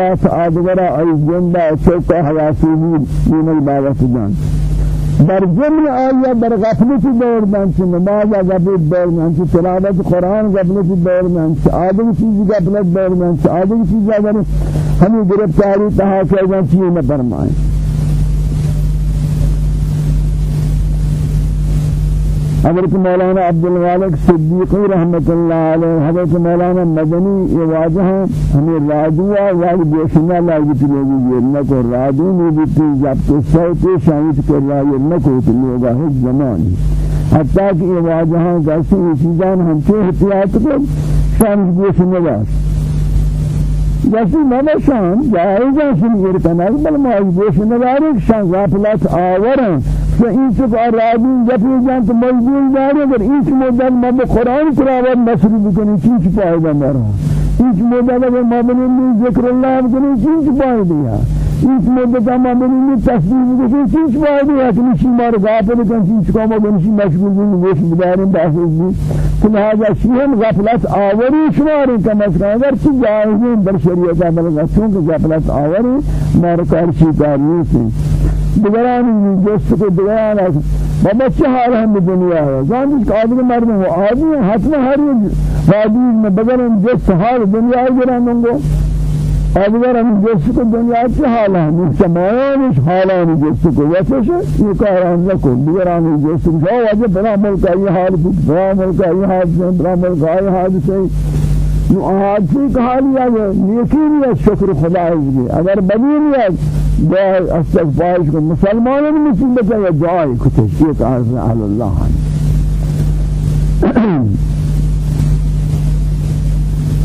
باس آدگرا ای جنبا چوکا حواسی دین الباوت جان. در جمل آیا در غفلت دور من چه نماز غفلت دور من چه تلاوت قرآن غفلت دور من چه آدم چیزی غفلت دور من چه آدم چیزی اگر ہمیں گرفتاری تہا کہ چیز نہ فرمائیں حضرت مولانا عبد الغالق صدیقی رحمت اللہ علیہ حضرت مولانا مدنی یہ واضح ہیں ہمیں رادوا واج بیشنا لاگی تلوگی یہ نہ کو رادو میں جب تو صوت شاہد کر رہا یہ نہ کو تلوگا ہے زمانی۔ حتیٰ کہ یہ واضح ہیں جیسے یہ چیزان ہم سے احتیاط کو شاہد بیشنا لاگی جیسے میں شان جائز ہے شنیر کنال بل ماج بیشنا لاگی شان غافلات آورن کہ این چیز آرادی جبی جان تو مجبور داری اگر این چیز مدل ما به قرآن تلاوت مصروف کنی چی چی فایده مرا این چیز مدل اگر ما بنیم ذکر الله کنی چی چی فایده این چیز مدل ما بنیم تصدیق کنی چی چی فایده یا کنی چی مار غافل کنی چی چی کام کنی چی مشغول کنی گوش بداریم بحث بی تو لہذا شیئن غفلت آوری شماری کم از کم اگر چی جائزین در شریعت عمل چونکہ غفلت آوری مارکار چی کاری سے دیگران جست کو دیگران و بچه حال هم دنیا ہے جان اس آدمی مرد ہے آدمی حتما ہر وادی میں بغیر جست حال دنیا گران ہوں اگر ہم جس کو دنیا کی حال ہے مسلمان اس حالان جس کو ویسے یہ کاران نہ کو دیگر ہم جس کو جو اج بنا ملک یہ حال بنا ملک یہ حال بنا ملک یہ حال سے نو آجی کہا لیا نیکی لیا شکر خدا ہے اگر بدی لیا دعا استغفار کو مسلمانوں نے مصیبت ہے دعا کو تشکیت عز علی اللہ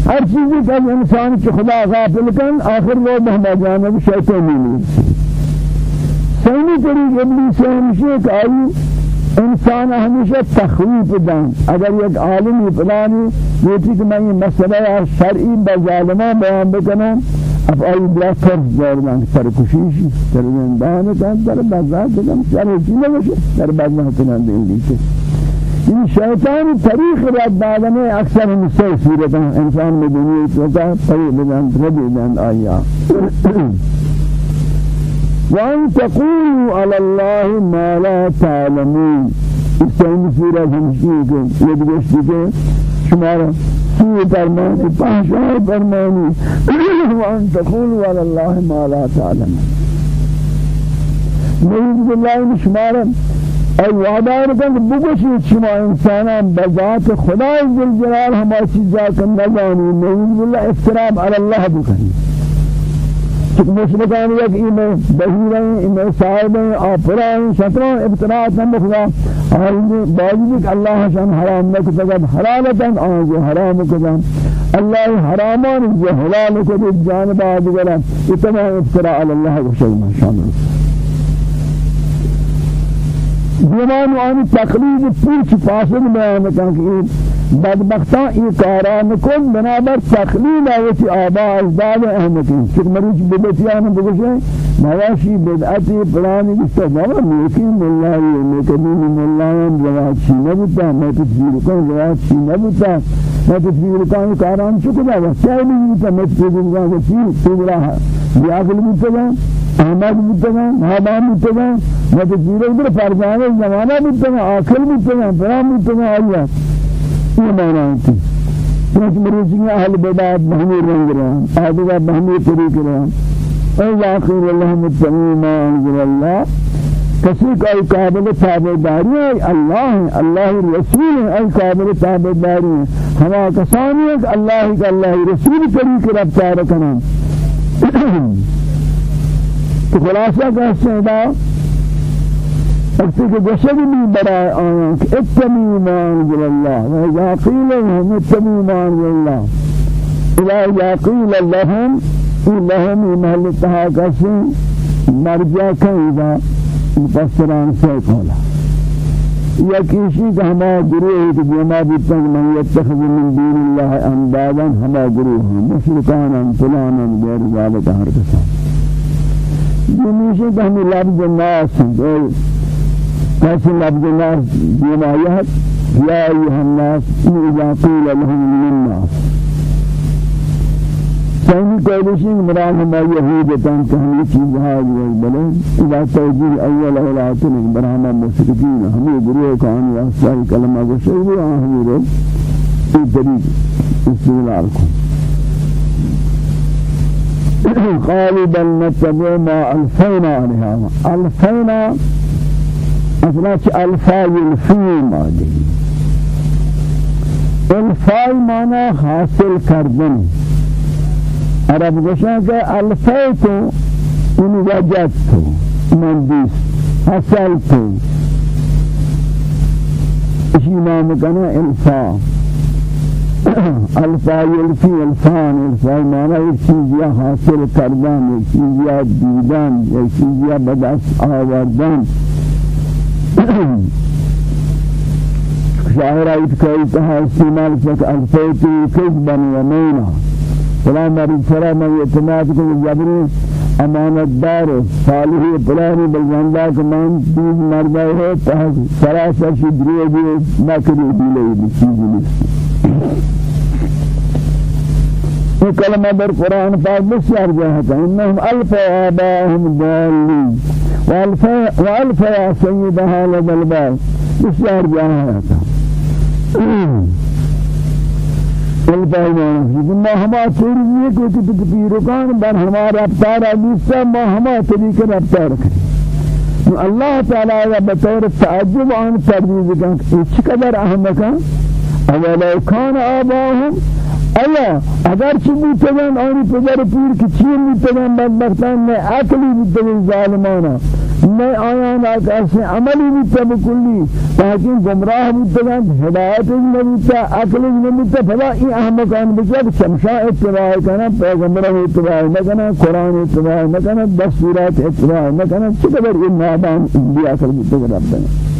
ہر چیزی کا انسان کی خدا غافل کن آخر وہ محمد جانب شیطانی نہیں سینی طریق ابلیس سے ہمشہ کہ آئی انسان ہمیشہ تخویف دن اگر یک عالمی فلانی یہ کہ میں یہ مسئلہ شرعی بظالمہ بیان بکنوں اب آئی بلا فرض دارمان سر کشیشی سر زندان کن سر بزاد کن سر چیزا بشه سر بزاد کن دین لیتے این شیطان طریق رد دادن اکثر ہمسے صورت انسان میں دنیا اتوتا طریق بدن ردی دن آیا وأن تقولوا على الله ما لا تعلمون. استعين سورة همشيك يدگشتك شمارا سوء فرمان پاشا فرماني وأن تقولوا على الله ما لا تعلمون. نعوذ بالله شمارا ای وعدار کن بگوشی شما انسانان بذات خدا جلال ہما چیزا کن نزانی نعوذ بالله افترام على الله بکنی مشرکان یک ایمه بهیرین ایمه صاحبین آفرین شطران ابتلاعات هم بخدا. آئین باوجود کہ اللہ شان حرام نہ کتب حلالتاً آن جو حرام کتب اللہ حرامان جو حلال کتب جانب آدگرہ اتنا افتراء اللہ و شیئا شان دیوان آنی تقلید پوچ فاسد بیان کن کہ بدبختان ای کاران کن بنابر تقلیل آیتی آبا ازداد احمدی. چک مریچ بدتیان بگوشے مواشی بدعتی پرانی بستا بابا نیکی ملای نیکبین ملایان روایت چی نبوتا میں تصویر کن روایت چی نبوتا میں تصویر کن کاران چکتا وسیعی نہیں میں تصویر کن چی؟ تیرا بیاقل بوتا احمد بوتا محبا بوتا میں تصویر کن فرزان زمانہ بوتا آخر بوتا فرام بوتا اللہ یہ معنی ہے کہ مریضی اہل بدعت بہمی رنگ رہا آدھگا بہمی طریق رہا اے واقعی اللہ متقین ما انزل اللہ کسی کا قابل تابعداری ہے اللہ ہے اللہ رسول ہے قابل تابعداری. ہے ہما کسانی ہے اللہ کا اللہ رسول طریق رفتار کرنا تو خلاصہ کہتے ہیں وقتی کہ جسد بھی برائے آیاں کہ اتمی مانزل اللہ وإذا قیل لهم اتمی مانزل اللہ إذا قیل لهم لهم محل تحاکسی مرجع کئیدا مفسران سے کولا یا کسی کا ہما گروہ ہے کہ جمع بیتا من يتخذ من دین اللہ اندادا ہما گروہ ہیں مشرکانا فلانا غیر ذالک ہر کسان. جنیشی کہ ہمیں لفظ ناس ہیں كيف لفظ الناس بمايات يا أيها الناس إذا قيل لهم من الناس ثاني قولشين مراد ما يهود تان كهني چیز هذه بلے اذا توجيه اول اولاتن برهما مشركين هم گروه كان واسطه كلمه گشوا هم رو في طريق استدلال قالوا بل نتبع ما ألفينا عليها. ألفينا أصلا الفاء الفي ماده الفاء معنى حاصل کردن عرب گوشن کہ الفیت ان وجدت من دیس حصلت اسی نام کنا الفا. الفا یلفی الفان الفا مانا ایک چیزیا حاصل کردن ایک چیزیا دیدن ایک چیزیا بدست آوردن. شاعر ایت کوئی تہا استعمال فک الفیت کذبا ومینا فلا مرد سرا من اعتماد کو جبری امانت دار صالح پلانی بلزندہ کمان تیز مردہ ہے تحت سراسر شدری بھی نکری دیلے بچیز نہیں یہ کلمہ در قرآن پاک بسیار جاہتا انہم ألف آباهم دالین والف یا سیدها لدلبال بسیار جاہتا الفاظ ما ہما چیزیں کو کہ پیرکان بن ہمارا رفتار ابیسا ما ہما طریقے رفتار. کریں اللہ تعالی بطور تعجب عن تردید کن اچھ قدر اہم کن اولو کان آباهم ایا اگر چی بیتگن آنی پدر پیر کی چین بیتگن بدبختان میں عقلی بیتگن ظالمانا میں آیا نا کیسے عملی بیتا بکلی تاکہ گمراہ بیتا ہدایت نہیں بیتا عقل نہیں بیتا فلا ای احمقان بیتا شمشاء اتباع کنا پیغمبر اتباع نکنا قرآن اتباع نکنا دستورات اتباع نکنا چقدر ان نادان انبیاء کر بیتا ربنا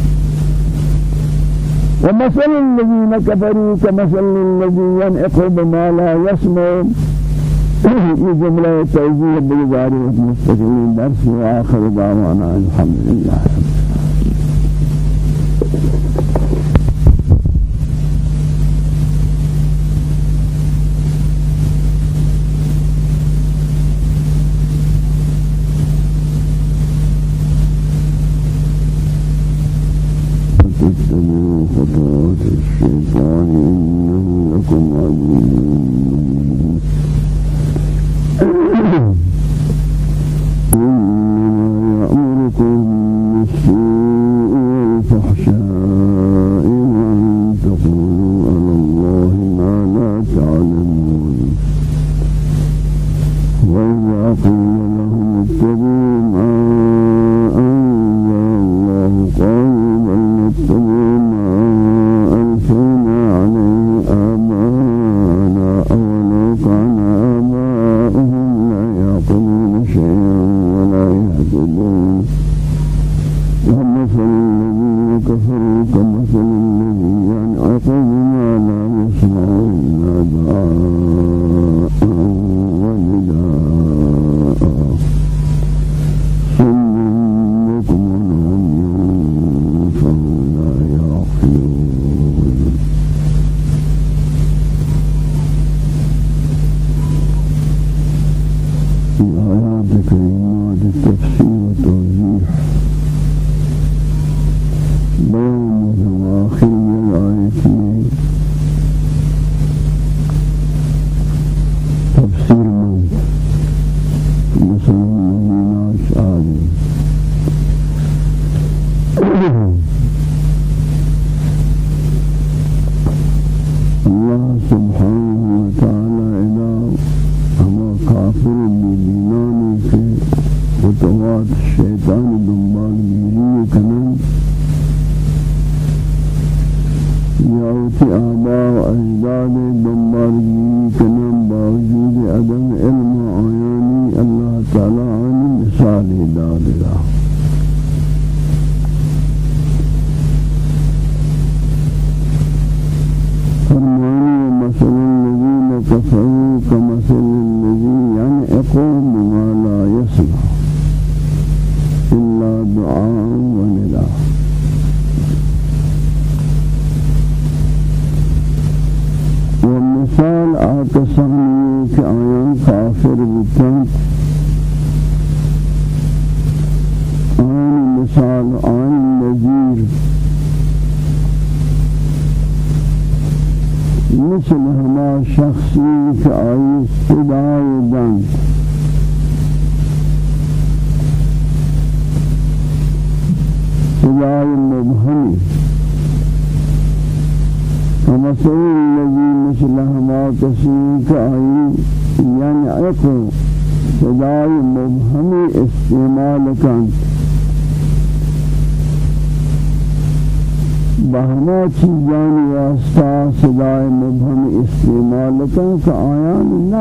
ومثل الذين كفروا كمثل الذي ينعق بما لا يسمع. یہ جملہ توضیح بگزاری مستقل درس و آخر دعوانا الحمدللہ تتبعوا کسانی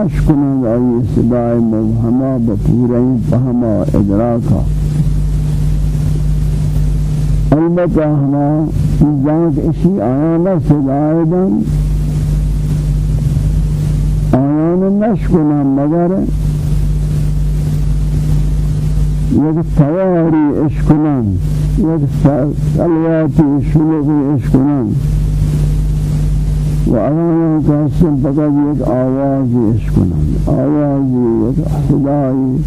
نش کنند آئی صدای مبہمہ بپورین فہما ادراکا البتہ ہما چیزان کہ اسی آیان صدای دن آیان نش کنند مگر یک تواری اشکنند یک سلواتی شلوغی اشکنن و آیان کاسم فقط یک آوازی اشکنن آوازی یک صدایی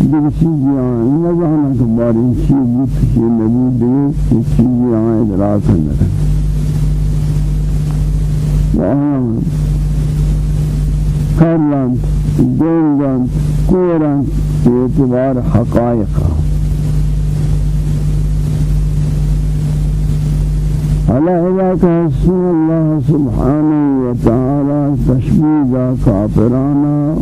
دیگه چیزی آن نزانا که بار این چیز بود که نبود دیگه چیزی آن ادراک نکن و آیان کرلند على إذا كهسن الله سبحانه وتعالى تشبيه كافرانا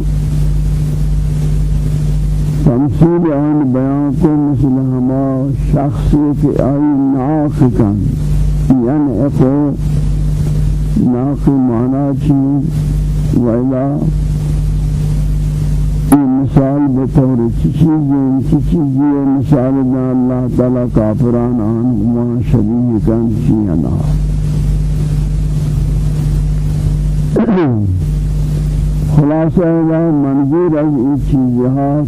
تمثيل عن بيانكم مثل هما شخصي أي ناقكا يعني اقو ناقي معناه وإذا مثال بطور چیزیں چیزیں مثال دا اللہ تعالی کافران آن ما شبیه کن چیانا خلاصہ ہے منظور از این چیزها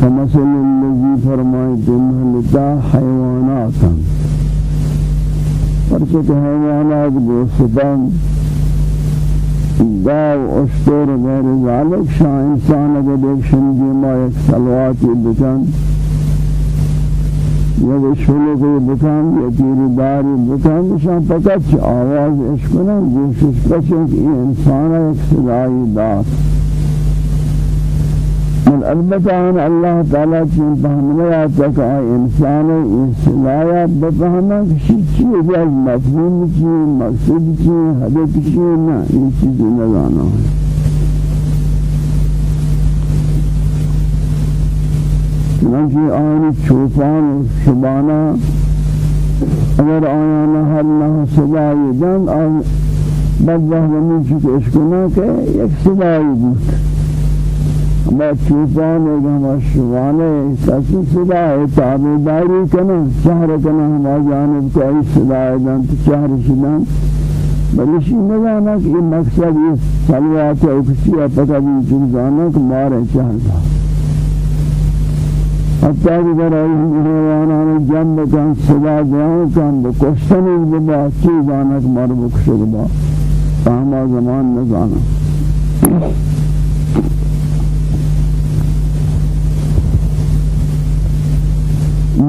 کمثل الذي فرمائے دمہلتا حیواناتا پرچہ حیوانات بوستان گاو اشتر غیر ذالک شاہ انسان اگر دیکھ شنگی ما ایک سلواتی بکن یا شلوکی بکن یا تیری داری آواز اشکنن گوشش کہ انسان ایک صدای دار من البتہ ان اللہ تعالی چین فهمنے آتا کہ انسان اصلاحات بفهمہ کسی چیز از مفهوم چی مقصد چی حدث چی نا یہ چیز نگانا ہے چنانچہ آنی چوپان و شبانا اگر آیانا ہر نہ صدای دن اور بدبہ ومن چکے اشکنا کہ یک صدای بود ہما چوپان ایک ہما شوانے کسی صدا ہے تابداری کنا شہر کنا ہما جانب کو ای صدا ہے دن تو شہر شدن. بلشی نگانا کہ یہ مقصد یہ سلوات ہے کسی پتہ بھی چیزانا کہ مارے چاہتا حتی کہ در آئی حیوانان جنب کن صدا دیان کن بکشتن ببا چیزانا کہ مار بکشد با فهما زمان نزانا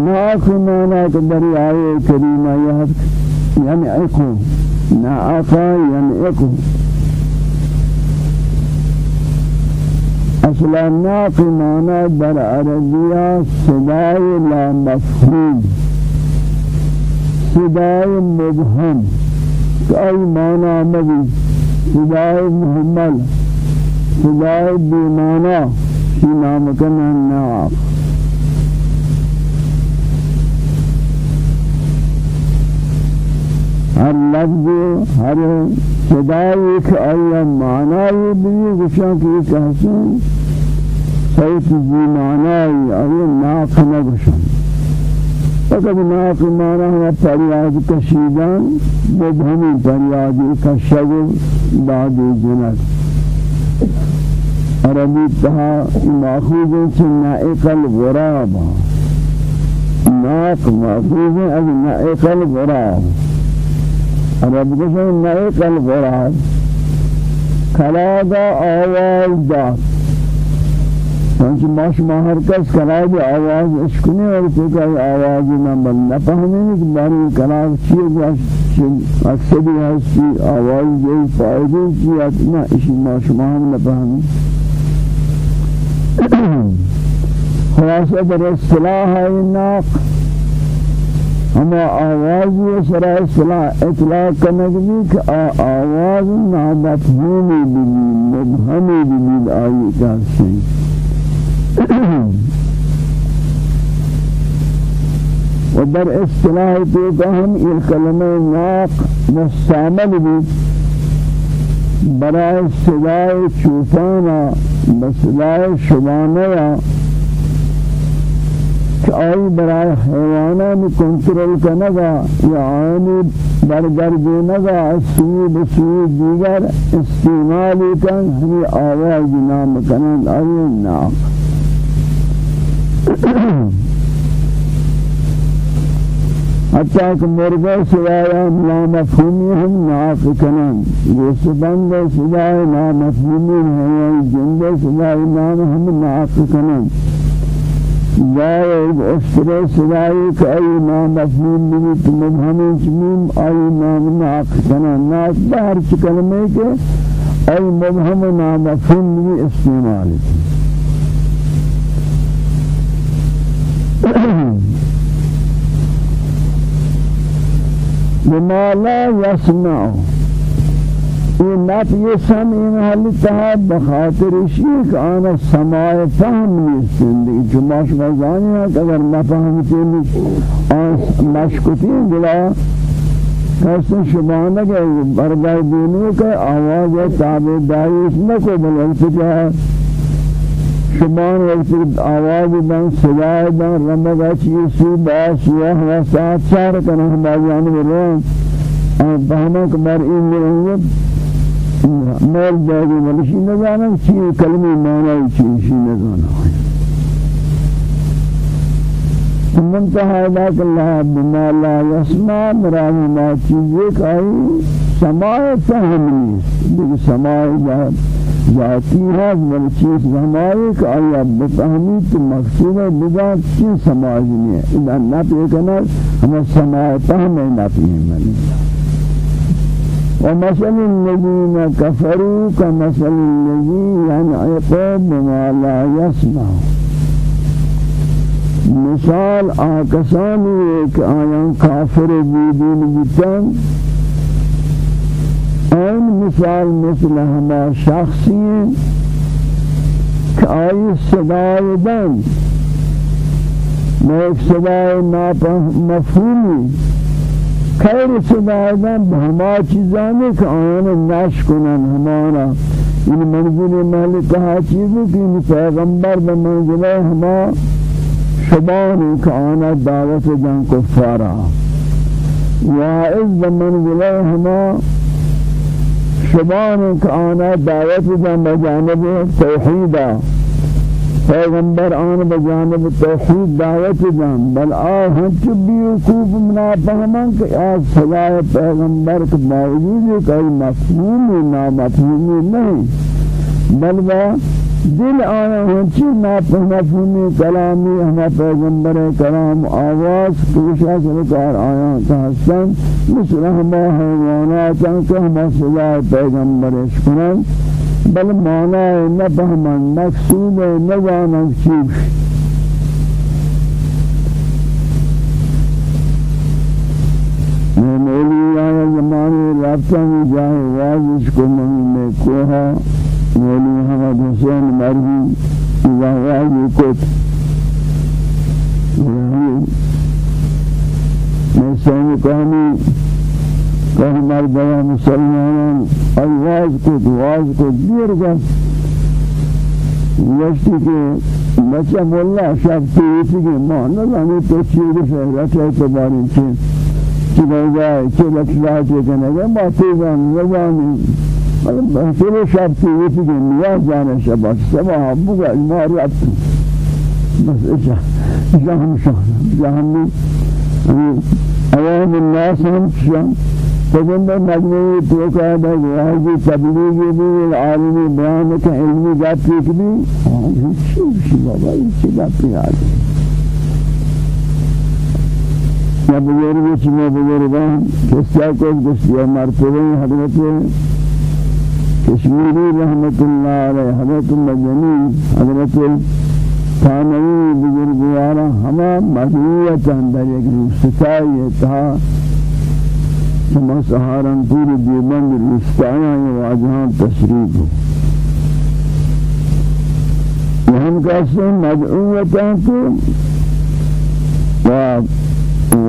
ناک مانا یہ یعنی اکو ناکا یعنی اکو. أصلا ناک مانا در عربیہ صدای لا مفهوم صدای مبهم ای مانا مبی صدای محمل صدای بیمانا شی نامکن ناک ہر لفظ ہر صدای کہ آیا معنی بھی گشان کی کہسن صوت جی معنی آیا ناق نگشان فقط ناق معنی ہے پریاد کشیدان مبہمی پریادی کشگل بعد جنت. عربی تہا مأخوذ نائق الغراب. ناق مأخوذ از نائق الغراب. رب کشن نئے کل براد کلادا آواز داد. چونکہ ماش ماہر کس کلاب آواز اشکنی اور تکا آواز نہ بل نہ پہنے کہ باری کلاب چیز اکسدی ہستی آواز جو فائدے کی اتنا اسی ماش ماہر نہ پہنے خلاصہ در اصطلاح ناق ہم آواز و سرا اصطلاح اطلاق کنگ بھی کہ آواز نامفہومی بھی مبہمی بھی آئی سنگ و در اصطلاح تو کہم یہ کلمہ ناق مستعمل بھی برای صدای چوپانا بصدای شبانیا کہ آئی برای حیوانان کنٹرول کنگا یا آئینی برگردینگا سوی بسوی دیگر استعمالی کن ہمی آواز نام کنند آئی ناق حتى کہ مرغہ سوایا نامفہومی ہم ناف کنن گوشت بند سوائے نامفہومی ہیں جند سوائے نام ہم ناف کنن. جائے اشتر سوائے کہ ای نامفہوم بھی تم ہمیں چمیم ای نام ناف کنن ناف بہر چکلمے کے ای مبہم نامفہوم بھی استعمال کی بما لا يسمع یہ نفی سمعین حالتها بخاطر شیخ آنا سماع فهم نیستن دیگه جمعش غزانی ہے کہ اگر نفهمتی آن مشکتین دلا کسی شبانه که برگردینی که آواز تابع دایش نکو بلکه شمان وقت آواز دن صدای دن رمضا چیسی باس و ہوا سات چار کنا ہم آجان بلوان آن فهمہ کمار این مرنگت مول جاگی ملشی نزانا چی کلمی معنی چیشی نزانا منتهى ذاك الله بما لا يسمع مراد ما چیزیں کائی سماع فهم نیست. سماع ذاتی ہے بل چیز ہمارے کہ اللہ بفہمی تو مقصود بذات چیز سماج میں اذا نفی کنا ہم سماع فهم نفی ہے ومثل الذين كفروا كمثل الذي ينعق بما لا يسمع. مثال آکسانی ایک آیان کافر بیدین بیتن این مثال مثل همه شخصی که آئی صدای دن نیک صدای مفهومی خیر صدای دن به همه چیزانی که آن نش کنن همانا. این منزل محل کہا چیزی کہ این پیغمبر به منزل همه شبانی که آن دعوت دن کفارا واعظ به منزل همه شبان که آنا دعوت دن بجانب توحیدا پیغمبر آن بجانب توحید دعوت دن بل آه ہنچ بیوکوب منا فهمان کہ آج صلاح پیغمبر کے باوجود ہے کہ مفہومی نامفہومی نہیں. بل وہ دل آیا ہنچی مفہومی کلامی ہما پیغمبر کلام آواز کشا سرکار آیا تحسن مثل ہما حیوانات کہ ہما صدا پیغمبر اشکنن بل معنی نفهمن مقصود نجانن چیز مولی آیا زمانی رابطہ میں جائے کو میں کوہا مولی محمد حسین مرحی وہاں کت. میں سومی کہانی کہ مردہ مسلمانان. آواز کو دواز کو دیر گا یشتی کہ بچہ مولا شب تیتی کہ ماں نظامی تو چیز فہرت ہے تباری چیز چیز گئے چیز لکشلاتی کنگے ماں تیزان نظامی بحثل شرطی ویسی کہ نیاز جانے شبا سبا بگا ما رأت بس اچھا اچھا ہم شاہنا اچھا ہم عوام الناس ہم شاہن فجند مجموعی تو کا ہے واجی تبلیغی بھی عالمی بیان کا علمی بات ٹھیک بھی ہاں شو بابا؟ یہ بات پہ آ یا بزرگ چنے بزرگان. کسیا کو گسیا مرتبہ حضرت کشمیری رحمت اللہ علیہ حضرت مجنی حضرت ثانوی بزرگوارا ہما مدنیت اندر ایک روستائی تھا ہما سہارنپور دیوبند روستایا یہ واجہاں تشریف ہم کہتے ہیں مدعوتاں کو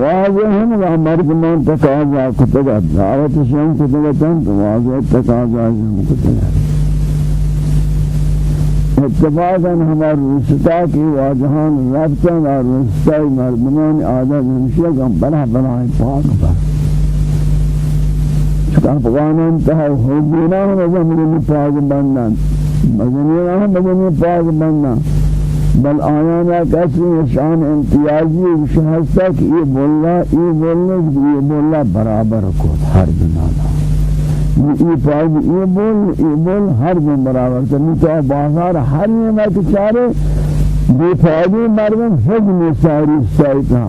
واضح ہم و مردمان تقاضا کتگا دعوت شان کتگا تن واضح تقاضا ہم کتگا اتفاقا ہمار رسطا کی واجہان ربطان اور رسطا مردمان عادت ہمشیہ ہم بنا بنا پاک پر افغانان تہا حبینا ہم مدنی پاک بندن مدنی ہم مدنی پاک بندن بل آیانا کسی شان امتیازی شہستا کہ یہ بولا یہ بولنے یہ بولا برابر کو ہر بنانا یہ پاک یہ بول یہ بول ہر دن برابر تو تو بازار ہر میں چارے بے فائدے مردم حجم ساری سائتا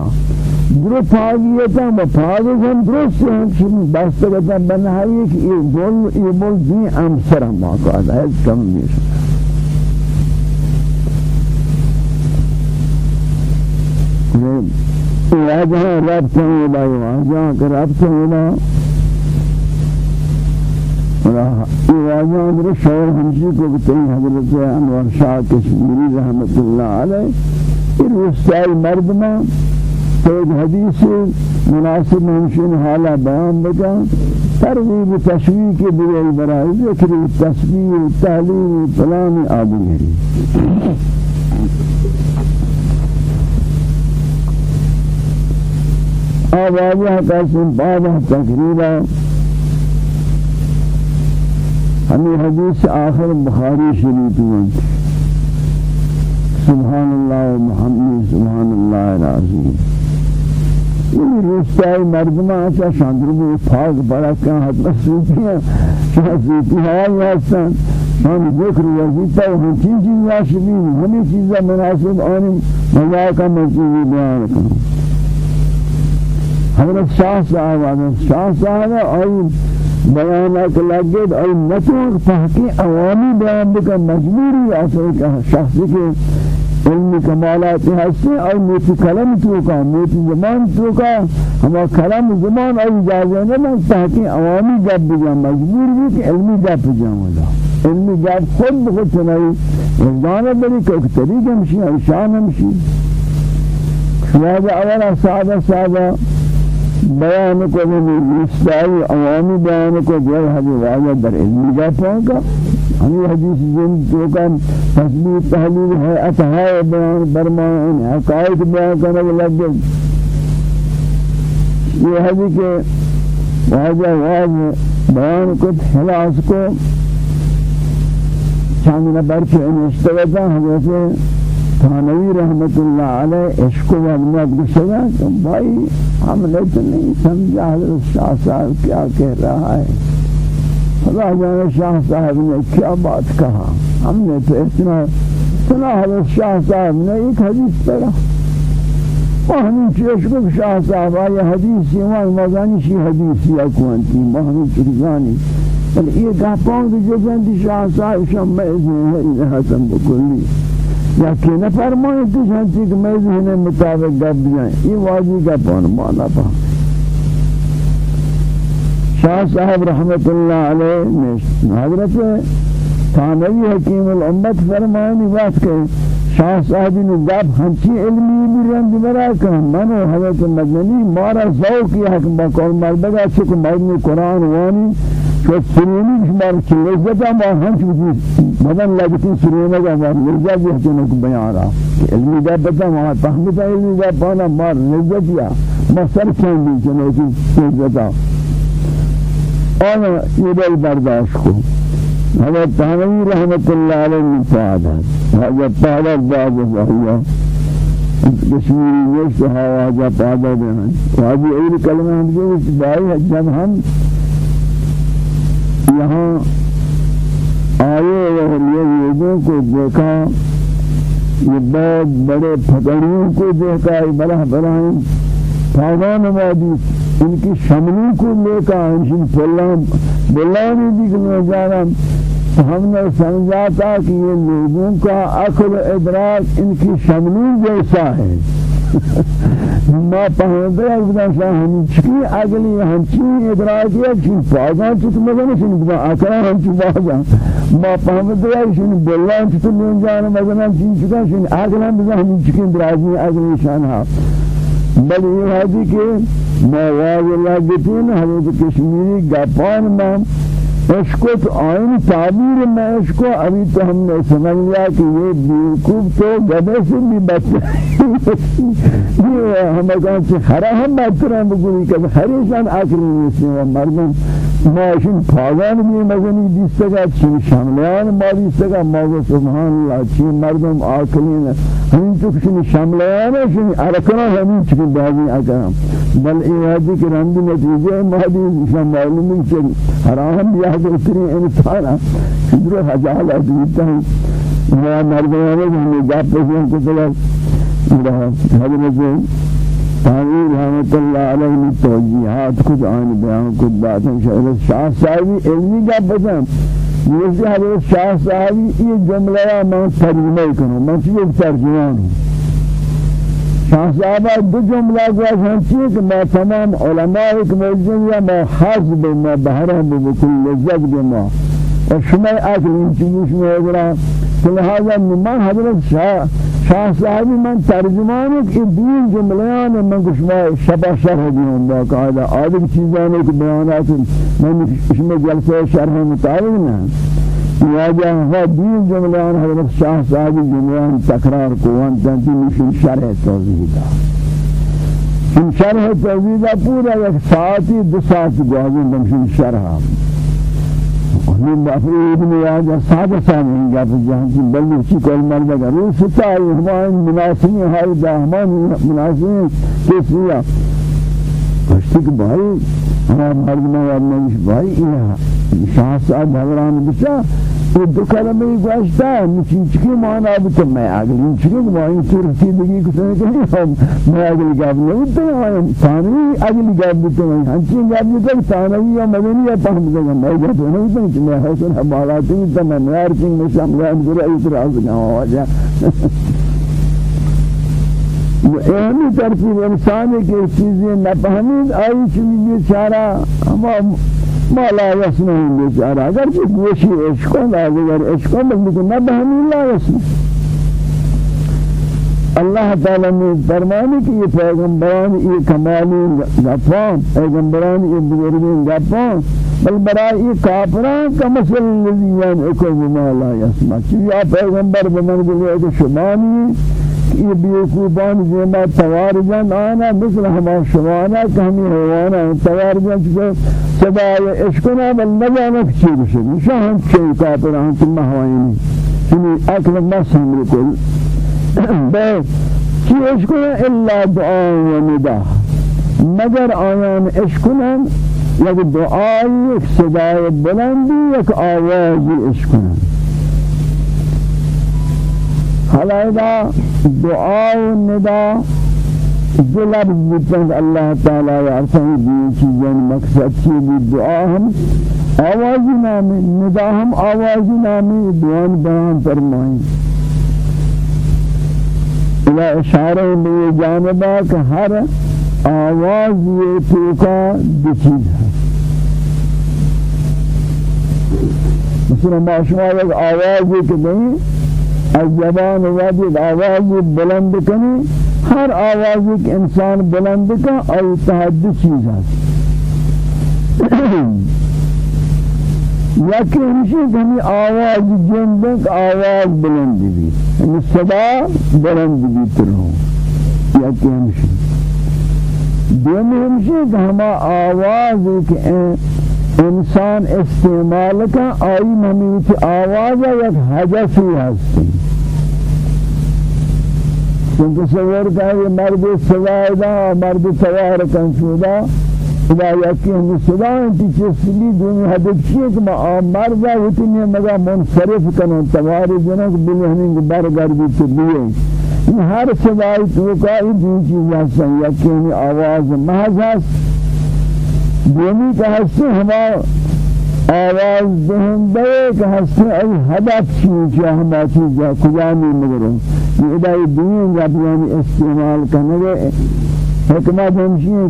درو پاگیتا و پاگی ہم درست ہم شن دستگتا بنائی کہ یہ بول یہ بول دی امسر ہم آقا ہے کم نہیں واجہ رب سے ولا واجہ کر رب سے ولا واجہ در شعر ہمشی کو کہتے ہیں حضرت انور شاہ کشمیری رحمت اللہ علیہ یہ رسال مردمہ ایک حدیث مناسب ہمشین حالہ بیان بکا ترغیب تشویق کے بغیر برای ذکر تصویر تحلیل فلان آدمی آوازہ قسم بعد تقریبا ہمیں حدیث آخر بخاری شریف میں سبحان اللہ محمد سبحان اللہ العظیم. یہ رشتہ مردمہ ایسا شاندر بھی پاک کیا حضرت سوچی ہے شاہ سوچی حال یاستان ہم ذکر وزیتا و ہم چیز چیز یاشبین ہمیں چیزا مناسب آنی مزاقہ مرچیزی بیان کروں حضرت شاہ صاحب حضرت شاہ صاحب آئی بیانات لگید آئی نتوق فحقی عوامی بیان بکن. مجبوری آسے کہ شخص کے علم کمالات ہستے اور میتی کلم توکا میتی زمان توکا ہما کلم زمان آئی اجازہ نمان تحقی عوامی جب بجان مجبور بھی کہ علمی جب بجان ہوگا علمی جب خود بخود چنائی ازدانہ بری کہ طریق ہمشی اشان ہمشی شواز اولا سادہ سادہ بیان کو بھی اسلائی عوامی بیان کو جو حدیث واجہ در علمی جا پہنکا ہمیں حدیث زن جو کا تصویر تحلیل ہے اتحای بیان برمان حقائق بیان کرنے لگ یہ حدیث کے واجہ واجہ بیان کو حلاس کو چاند نبر کے انشتگتا حضرت تھانوی رحمت اللہ علیہ عشق و علمت گشگا تو بھائی ہم نے تو نہیں سمجھا حضرت شاہ صاحب کیا کہہ رہا ہے۔ خدا جانے شاہ صاحب نے کیا بات کہا ہم نے تو اتنا سنا حضرت شاہ صاحب نے ایک حدیث پڑھا وهمين تشكو شاه صاحب آية حديثي وان مزاني شي حديثي أكوانتي وهمين ترزاني بل إيه قاپان دي جزان دي شاه صاحب شام مئزين هئي حسن بكلي. یا کہ نہ فرمائے تو شانتی کہ ذہن مطابق گپ جائیں یہ واجی کا پان مانا پا شاہ صاحب رحمت اللہ علیہ حضرت تانوی حکیم الامت فرمائنی بات کہ شاہ صاحبی گپ ہنچی علمی بھی رنگ برا کہ منو حضرت مدنی مارا ذوق یہ حکم با قول مردگا چکو مدنی قرآن وانی کہ سرینی شمار کی لذت ما ہنچ وجود بدن لگتی سرینه کا مار لذت بھی ہتنے کو بیان رہا کہ علمی دا بتا ما فهمتا علمی دا پانا مار لذت یا۔ ما سر چین بھی چنے کی لذتا آنا یہ دل برداشت کو حضرت تعالی رحمت اللہ علیہ مفاد ہے حضرت پہلت باز وحیہ کشمیری نفس حواجہ پادہ ہے واجی اول کلمہ ہم جو اس بائی جب ہم یہاں آئے اور یہ لوگوں کو دیکھا. یہ بہت بڑے پھگڑیوں کو دیکھا. یہ بڑا بڑا ہے پاگان وادی इनकी शमली को लेकर जिन बोलाम बोलाने भी न जाना तो हमने समझा था कि ये लोगों का अकल इदराक इनकी शमली जैसा है। माँ पहले बता हम चुकी अगली हम चुकी इदराक या चुन पाजा चुत मगन चुन बता अकरा हम चुन पाजा माँ पहले या चुन चुत तो ले जाना मगन तो चुन चुका, चुन अगला बता हम चुकी इदराक अगली शान हाँ बल واضح اللہ دیتین حضرت کشمیری گپان میں عشق تو آئین تعبیر میں عشق کو ابھی تو ہم نے سمجھ لیا کہ یہ بیوقوف تو گدے سے بھی بچہ یہ ہم کہاں سے ہرا ہم بات کریں بگوی کہ ہریشان آخری نیسے و مردم۔ ماشین پاگان بھی مزنی دیستے گا چی شاملیان ما دیستے گا موضوع سبحان اللہ چی مردم آکلین ہمیں چکشنی شاملیان ہے شنی ارکنا ہمیں چکن بازی اکرام بل ایادی کے رندی نتیجے مہدی شام معلومی چلی حرام بھی بہترین انسان شدر حجال ادیتا ہے وہ مردوں نے ہمیں جاب پہ کو بلا حضرت تعمیر رحمت اللہ علیہ نے توجیہات خود آن بیان خود باتیں شاہ صاحبی علمی جاب بسن یہ حضرت شاہ صاحبی یہ جملہ میں ترجمہ کروں۔ میں چیز ترجمان ہوں۔ شاہ صاحبہ دو جملہ گوش ہنچی کہ ما تمام علماء ایک موجود یا ما حضب ما بحرم بکل لذت بما و شما اکل این چیزش میں اگرہ لہذا من حضرت شاہ شاہ صاحبی من ترجمان کہ دین جملیان من کشما شبہ شرح دیوں باقاعدہ آدھر چیزانے کے بیانات من شما جلسہ شرح مطابق نہ واجہ ہوا دین جملان حضرت شاہ صاحب جملان تکرار کو کی مشن شرح توضیح ان شرح توضیح پورا یک ساعتی دو ساعت گوازن بمشن شرح من بافری ابن واجہ سادہ سامن پر جہاں کی بلو چی کول مرد ہمان مناسبی ہائی دا ہمان مناسبی کیسیا کشتی کہ بھائی ہمان مرد میں ورنہ بھائی یہ شاہ صاحب یہ دو کلمہ گوشتا ہے چکی مانا بتا میں اگلی چکی مانا تو رسیدگی کسنے کہیں ہم میں اگلی گاب نہیں ہم تانوی اگلی گاب بتا میں ہنچین گاب بتا تانوی یا مدنی یا پہم بتا میں گاب نہیں بتا کہ میں حسن حبالاتی بتا میں میار کنگ میں شاملان برا اتراز گا آجا اہمی ترتیب انسان ہے کہ چیزیں نہ فهمید آئی چیزیں چارہ ہم ما لا يسمعون بیچارہ اگر کہ گوشی عشقوں اگر عشقوں بلکہ نہ بہمی لا يسمع اللہ تعالی نے فرمانے کہ یہ پیغمبران یہ کمالی گفان پیغمبران یہ بزرگین گفان بل برای کافران کا مثل الذین اکو بما لا يسمع چیزی پیغمبر بمن گلے کہ شمانی یہ بیوقوبان جیما توارجان آنا مثل ہما شوانا کہمی حیوانا توارجان چکے صدای عشقنا بل نجانک چی بشے نشا ہم چی کافر ہم تم ہوائنی چنی اکل بس ہم رکل بے چی عشقنا؟ الا دعا و ندا. مگر آیان عشقنا؟ یک دعای یک صدای بلندی یک آوازی عشقنا. حالا دعا و ندا جو لفظ بتند اللہ تعالی یا ارسل بھی چیزیں مقصد چی بھی دعا ہم آوازی نامی ندا ہم آوازی نامی بیان بیان فرمائیں إلى اشارہ میں جانبا کہ ہر آواز یہ چیز ہے مثلا ما شما ایک آوازی نہیں از زبان واجد آوازی بلند کنی ہر آوازی کہ انسان بلند کا اور تحدی چیز ہے ہمشی کہ ہمیں آواز جندک آواز بلند بھی یعنی صدا بلند بھی ترہوں یکی ہمشی دومی ہمشی کہ ہما آواز کہ انسان استعمال کا آئی ممیت آواز یک حجفی ہستی چون تصور کا یہ مرد سوائدہ مرد سوار کنشودا خدا یکی ہم صدا انتی چسلی دونی حدد چیئے کہ ما مردا ہوتی نہیں منصرف کنو تواری جنک بلہنی برگردی تبیئے ہر صدای توقعی دین چیز ہستن یکی ہمی آواز محض ہست۔ دومی کا ہستے ہما آواز دہندے کہ ہستے ای ہدف چیز یا ہما چیز یا کجانی مگرو یہ ادائی دین یعنی استعمال کرنے حکمت ہمشی ہے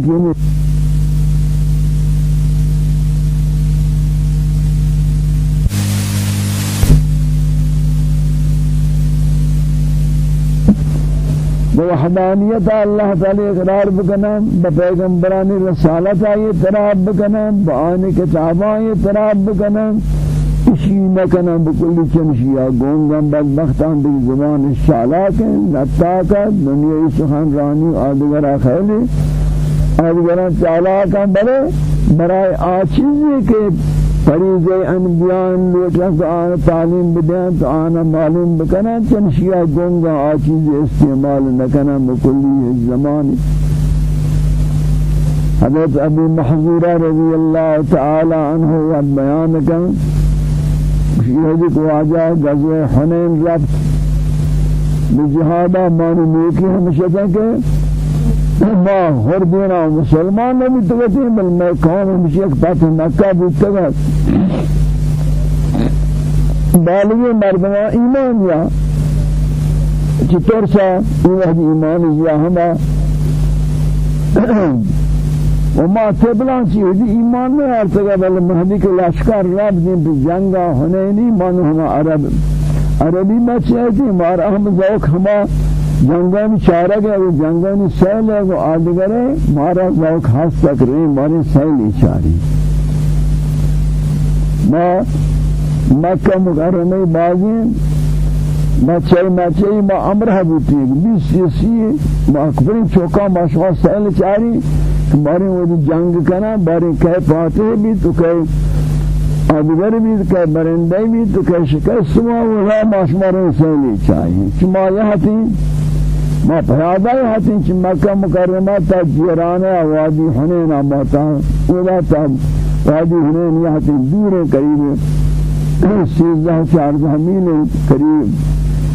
بوحدانیت اللہ تعالی اقرار بکنن بپیغمبرانی رسالت آئی تراب بکنن بآنی کتابائی تراب بکنن اشی نکنن بکلی چنشیا گونگن بدبختان دی زبان شالاکن نتاکا دنیای سخن رانی آدگرہ خیلی۔ آدگرہ چالاکن بلے برای آچیزی کے فریض انبیاء لوٹا کو آن تعلیم بدین تو آنا معلوم بکنا چنشیا گنگا آچیز استعمال نکنا بکلی زمانی. حضرت ابو محضورہ رضی اللہ تعالی عنہ وقت بیان کن. شیعہ کو آجا غزوہ حنین رفت. بجہادہ مانی نیکی ہمشہ کہ ما ہر دینا مسلمان نبی ہیں بل میں قوم ہمشی ایک پاس مکہ بودتا گا بالغی مردمہ ایمان یا. چطور سا وحد ایمان یا ہما وما تبلان چی؟ ہوئی ایمان میں آرتا گا بل مہدی کے لشکر رب دیں پی جنگا ہنینی من ہما عرب. عربی بچے تھی مارا ہم ذوق ہما جنگان چارہ ہے وہ جنگان سیل ہے وہ آدگر ہے مارا ذوق خاص تک رہے مارے سیل چاری. ما مکہ مکرمہ بازی ما چای ما چای ما امرہ بوتی بیس سیسی ما اکبری چوکا ما شما سیل چاری. مارے وہ جنگ کنا بارے کہے پاتے بھی تو کہے آدگر بھی کہ برندے بھی تو کہ شکست ما ولا ما شما رسیلی چاہیے شما یہ تھی ما پیاده هاتین چی مکه مکرمه تا جیرانه وادی حنین آماتا اولا تا وادی حنین یهاتین دور قریب سیزده چارده میل قریب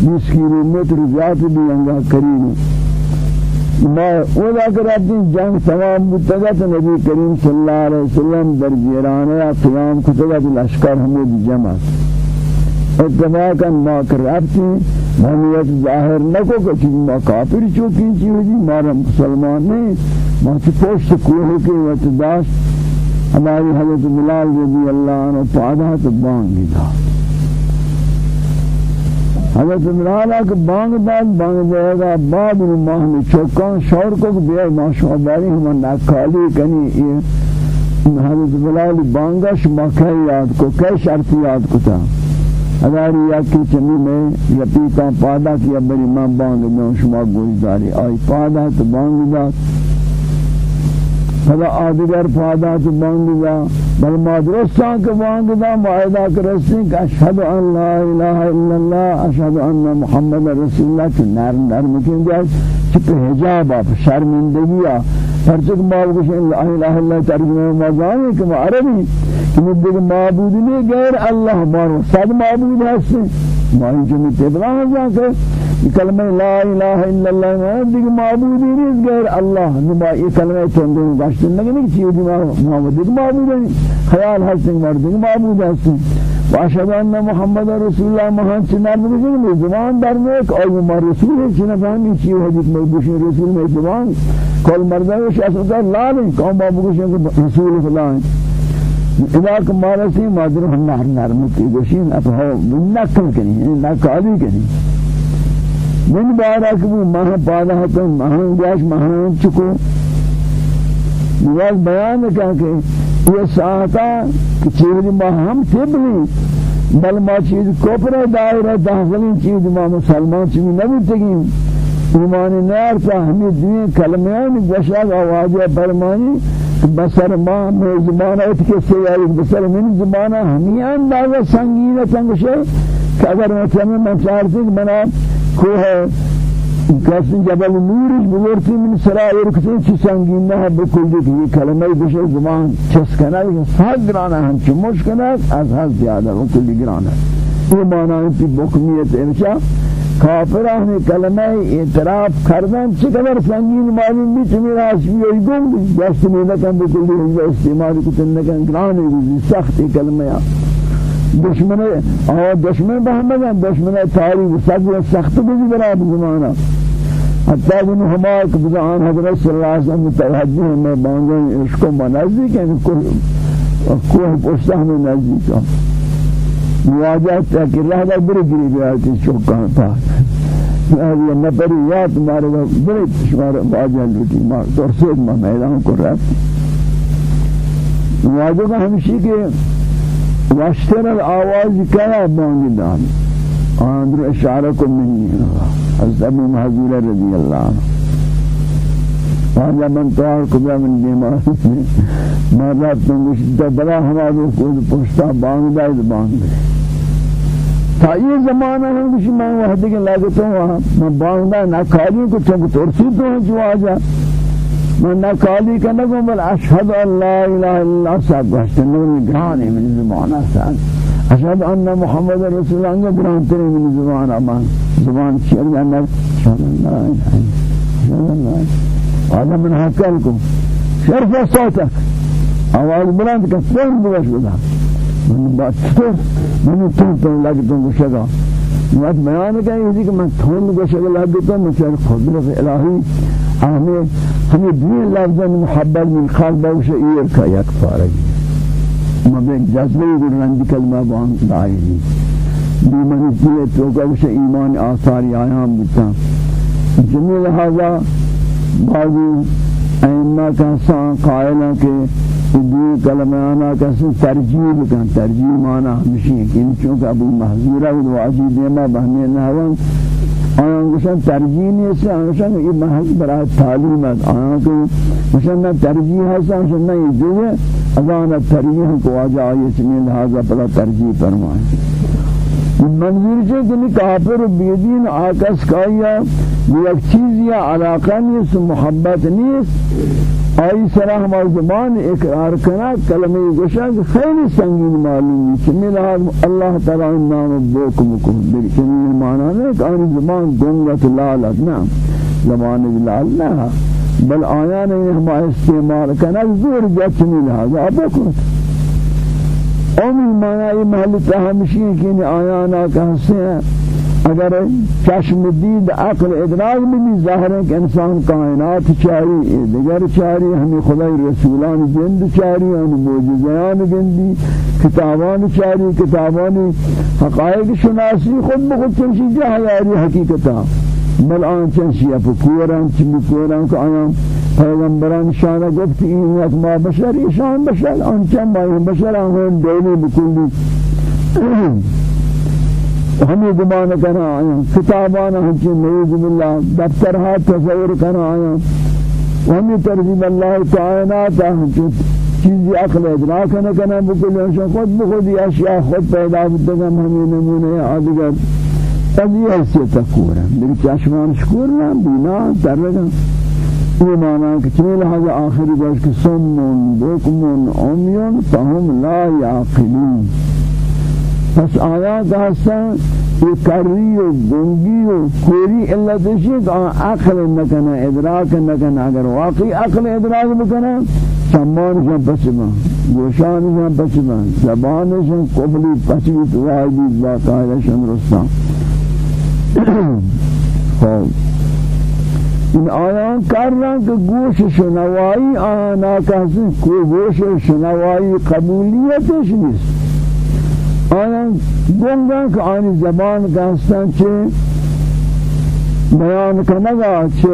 بیس کیلومتر زیاد بھی انگا قریب. ما اولا کرتی جنگ تمام بودتگت نبی کریم صلی اللہ علیہ وسلم در جیرانه قیام کتگت لشکر ہمیں جمع. اتفاقا ما کرتی ہمیت ظاہر نہ کو کہ چیز ما کافر چوکی چیزی مارا مسلمان نہیں چی پوشت کوہ کے وقت ہماری حضرت بلال رضی اللہ عنہ پادا تو بانگی دا حضرت بلال آکے بانگ داد بانگ دے گا بعد ماہ میں چوکان شور کو بیا ما شعباری ہم ناکالی کنی. یہ حضرت بلال بانگا شما کئی یاد کو؟ کئی شرطی یاد کو تا؟ اگر یا چمی میں یپیتا پادا کی بری ماں بانگ میں شما گوش داری آئی پادا تو بانگ دا۔ فلا آدگر پادا تو بانگ دا۔ بل مادرستان کے بانگ دا۔ معاہدہ کرسیں کہ اشہد ان لا الہ الا اللہ اشہد ان محمد رسول اللہ۔ چو نرم نرم کن جائے چپ حجاب آپ شرمندگی پرچک مال کشن لا الہ إلا اللہ ترجمہ مزانی کہ عربی کہ دیگر معبود نہیں غیر اللہ مارو صد معبود ہستے مائی جو تبلا ہوا کہ کلمہ لا الہ إلا اللہ دیگر معبود نہیں غیر اللہ نما یہ کلمہ چندے گشت نہیں کہ چیز معبود نہیں خیال ہستے مرد دیگر معبود ہستے وأشهد أن محمد رسول الله مهان چنار بگوشن زبان در نیک. آیو ما رسول ہے چنہ فهمی چی حدیث میں بگوشن رسول میں زبان کل مردہ شخص لا نہیں کام بگوشن رسول فلان. اذا کمارسی مادر ہنر نرمتی گوشین اب ہو نکل کنی نکالی کنی من بارا کبو ماہ پادا ہتا ماہ گاش ماہ چکو. نواز بیان کہا کہ یہ ساعتا کہ چیز ماہ ہم تبلی بل ما چیز کوپر دائرہ داخلی چیز ما مسلمان چیز نبی تگیم۔ ایمان نار تا ہمیں دین کلمیان گوشاگ آوازہ برمانی بسر ما میزبان ات کے سیاری بسر من زبانہ ہمیں اندازہ سنگین سنگشے کہ اگر میں چمی من چارتی بنا کوہ کسی جبل نورش بزرگی من سرای رکھتے چی سنگین نہ بکل دیکھ یہ کلمہ بشر زمان چسکنا سات گرانا ہم چی مشکنا از حد زیادہ بکل گرانا یہ معنی ہے کہ بکمیت ارشا کافران کلمہ اعتراف کردن چقدر سنگین معلوم بھی تمہیں راشی ہوئی گم. جست میں نکن بکل دیکھ استعمال کتن نکن گرانے سخت کلمہ دشمن آه دشمن بهمن دشمن تاریخ سخت سخت بھی برا زمانہ حتی ان ہما کہ بزان حضرت صلی اللہ علیہ وسلم توجہ میں باندھے اس کو منزدیک ہے کوئی کوئی پوچھتا ہمیں نزدیک کا مواجهت ہے کہ رہ بری گری بیاتی چوکاں تھا یہ نبریات مارے بڑے شمار واجہ لوٹی مار ترسید ما میدان کو رہا مواجهہ ہمشی کے واشتر الآواز کیا بانگی دان آندر اشعارکم منی حضرت ابو محضور رضی اللہ عنہ واجہ من توار کبرا من بیمار میں رات میں مشدہ بلا ہمارو کو پوچھتا بانگ دائد بانگ تا یہ زمانہ ہے کچھ میں وحدی کے لاگتا ہوں میں بانگ دائد نہ کھالی کو چونکہ ترسی تو ہیں جو آجا من نکالی کنه گم بل اشهد ان لا اله الا الله صاحب گشتنوری گرانی من زبان است. اشهد ان محمد رسول الله گران تری من زبان أمان زبان شیر جنت اشهد ان لا اله الا هذا من حكالكم شرف صوتك آواز بلند کا فون بوش بدا من بات چطور من تون تون لگتوں کو شگا بات بیان کہ یہ کہ میں تون کو شگا لگتا میں چاہے قدرت الہی ہمیں ہمیں دین لفظ محبت من قلب و شعیر کا یک ما بے جذبے گرنند کلمہ بان دائری بی منیتیت تو کا وش ایمان آثاری آیام بتا جمعی لہذا بعضی ائمہ کا سان قائلہ کے دی کلمہ آنا کسی ترجیح بکن. ترجیح مانا. ہمشی کہ چونکہ ابو محضورہ و واجی دیما بہمی نحوان آیان گوشن ترجیح نیست آنشان یہ محض برای تعلیم ہے آیان کو گوشن نہ ترجیح ہے آنشان نہ یہ جو ہے ازانا ترجیح کو آجا آئیے چنین لہذا پلا ترجیح فرمائیں منظور سے کہ کافر بیدین آکس کایا یک چیز یا علاقہ نیست محبت نیست. آئی سرا ہمار اقرار کنا کلمہ گوشا خیلی سنگین معلومی چمی لحاظ اللہ تعالی نام بوکم کم در چمی معنی نہیں کہ آنی زبان گنگت لالت نا زبان لال نا. بل آیا نہیں ہما استعمال کنا زور جا چمی لحاظ آپ اومی معنی محلتا ہمشی کہ آیانا کہتے ہیں اگر چشم دید عقل ادراک بھی ظاہر ہے کہ انسان کائنات چاری دیگر چاری ہمیں خدای رسولان جند چاری ہم موجزیان گندی کتابان چاری کتابان حقائق شناسی خود بخود چنشی جہیاری حقیقتا. بل آن چنشی اپکوران چمی کوران کہ آیام پیغمبران شانہ گفت این یک ما بشر ایشان بشر. آن چند ما بشر آن دینی بکلی ہمیں گمان کرنا آیا کتابانا ہمچین نعوذ باللہ دفترہات تصور کرنا آیا ہمیں ترجیب اللہ کائنات ہمچین چیزی عقل ادراک نہ کرنا بکل انشان خود بخود اشیاء خود پیدا بدگم ہمیں نمونے آدگر از یہ حیثیت تکورا لیکن چشمان شکورنا بینا ترگا یہ معنی کہ چمی لحظہ آخری باش کہ سمون بکمون عمیون فهم لا یعقلون پس آیات هستن یہ کری و گنگی و کوری علتشی کہ عقل نکنا ادراک نکنا اگر واقعی عقل ادراک بکنا سمان شان پچما گوشان شان پچما زبان شان قبلی پچمی تو آئی باقاعدہ شان رستان خوب این آیان کر رہا کہ گوش شنوائی آنا ہیں کوئی گوش شنوائی قبولیتش نیست. آیا گنگان که آنی زبان دستن چه بیان کنگا چه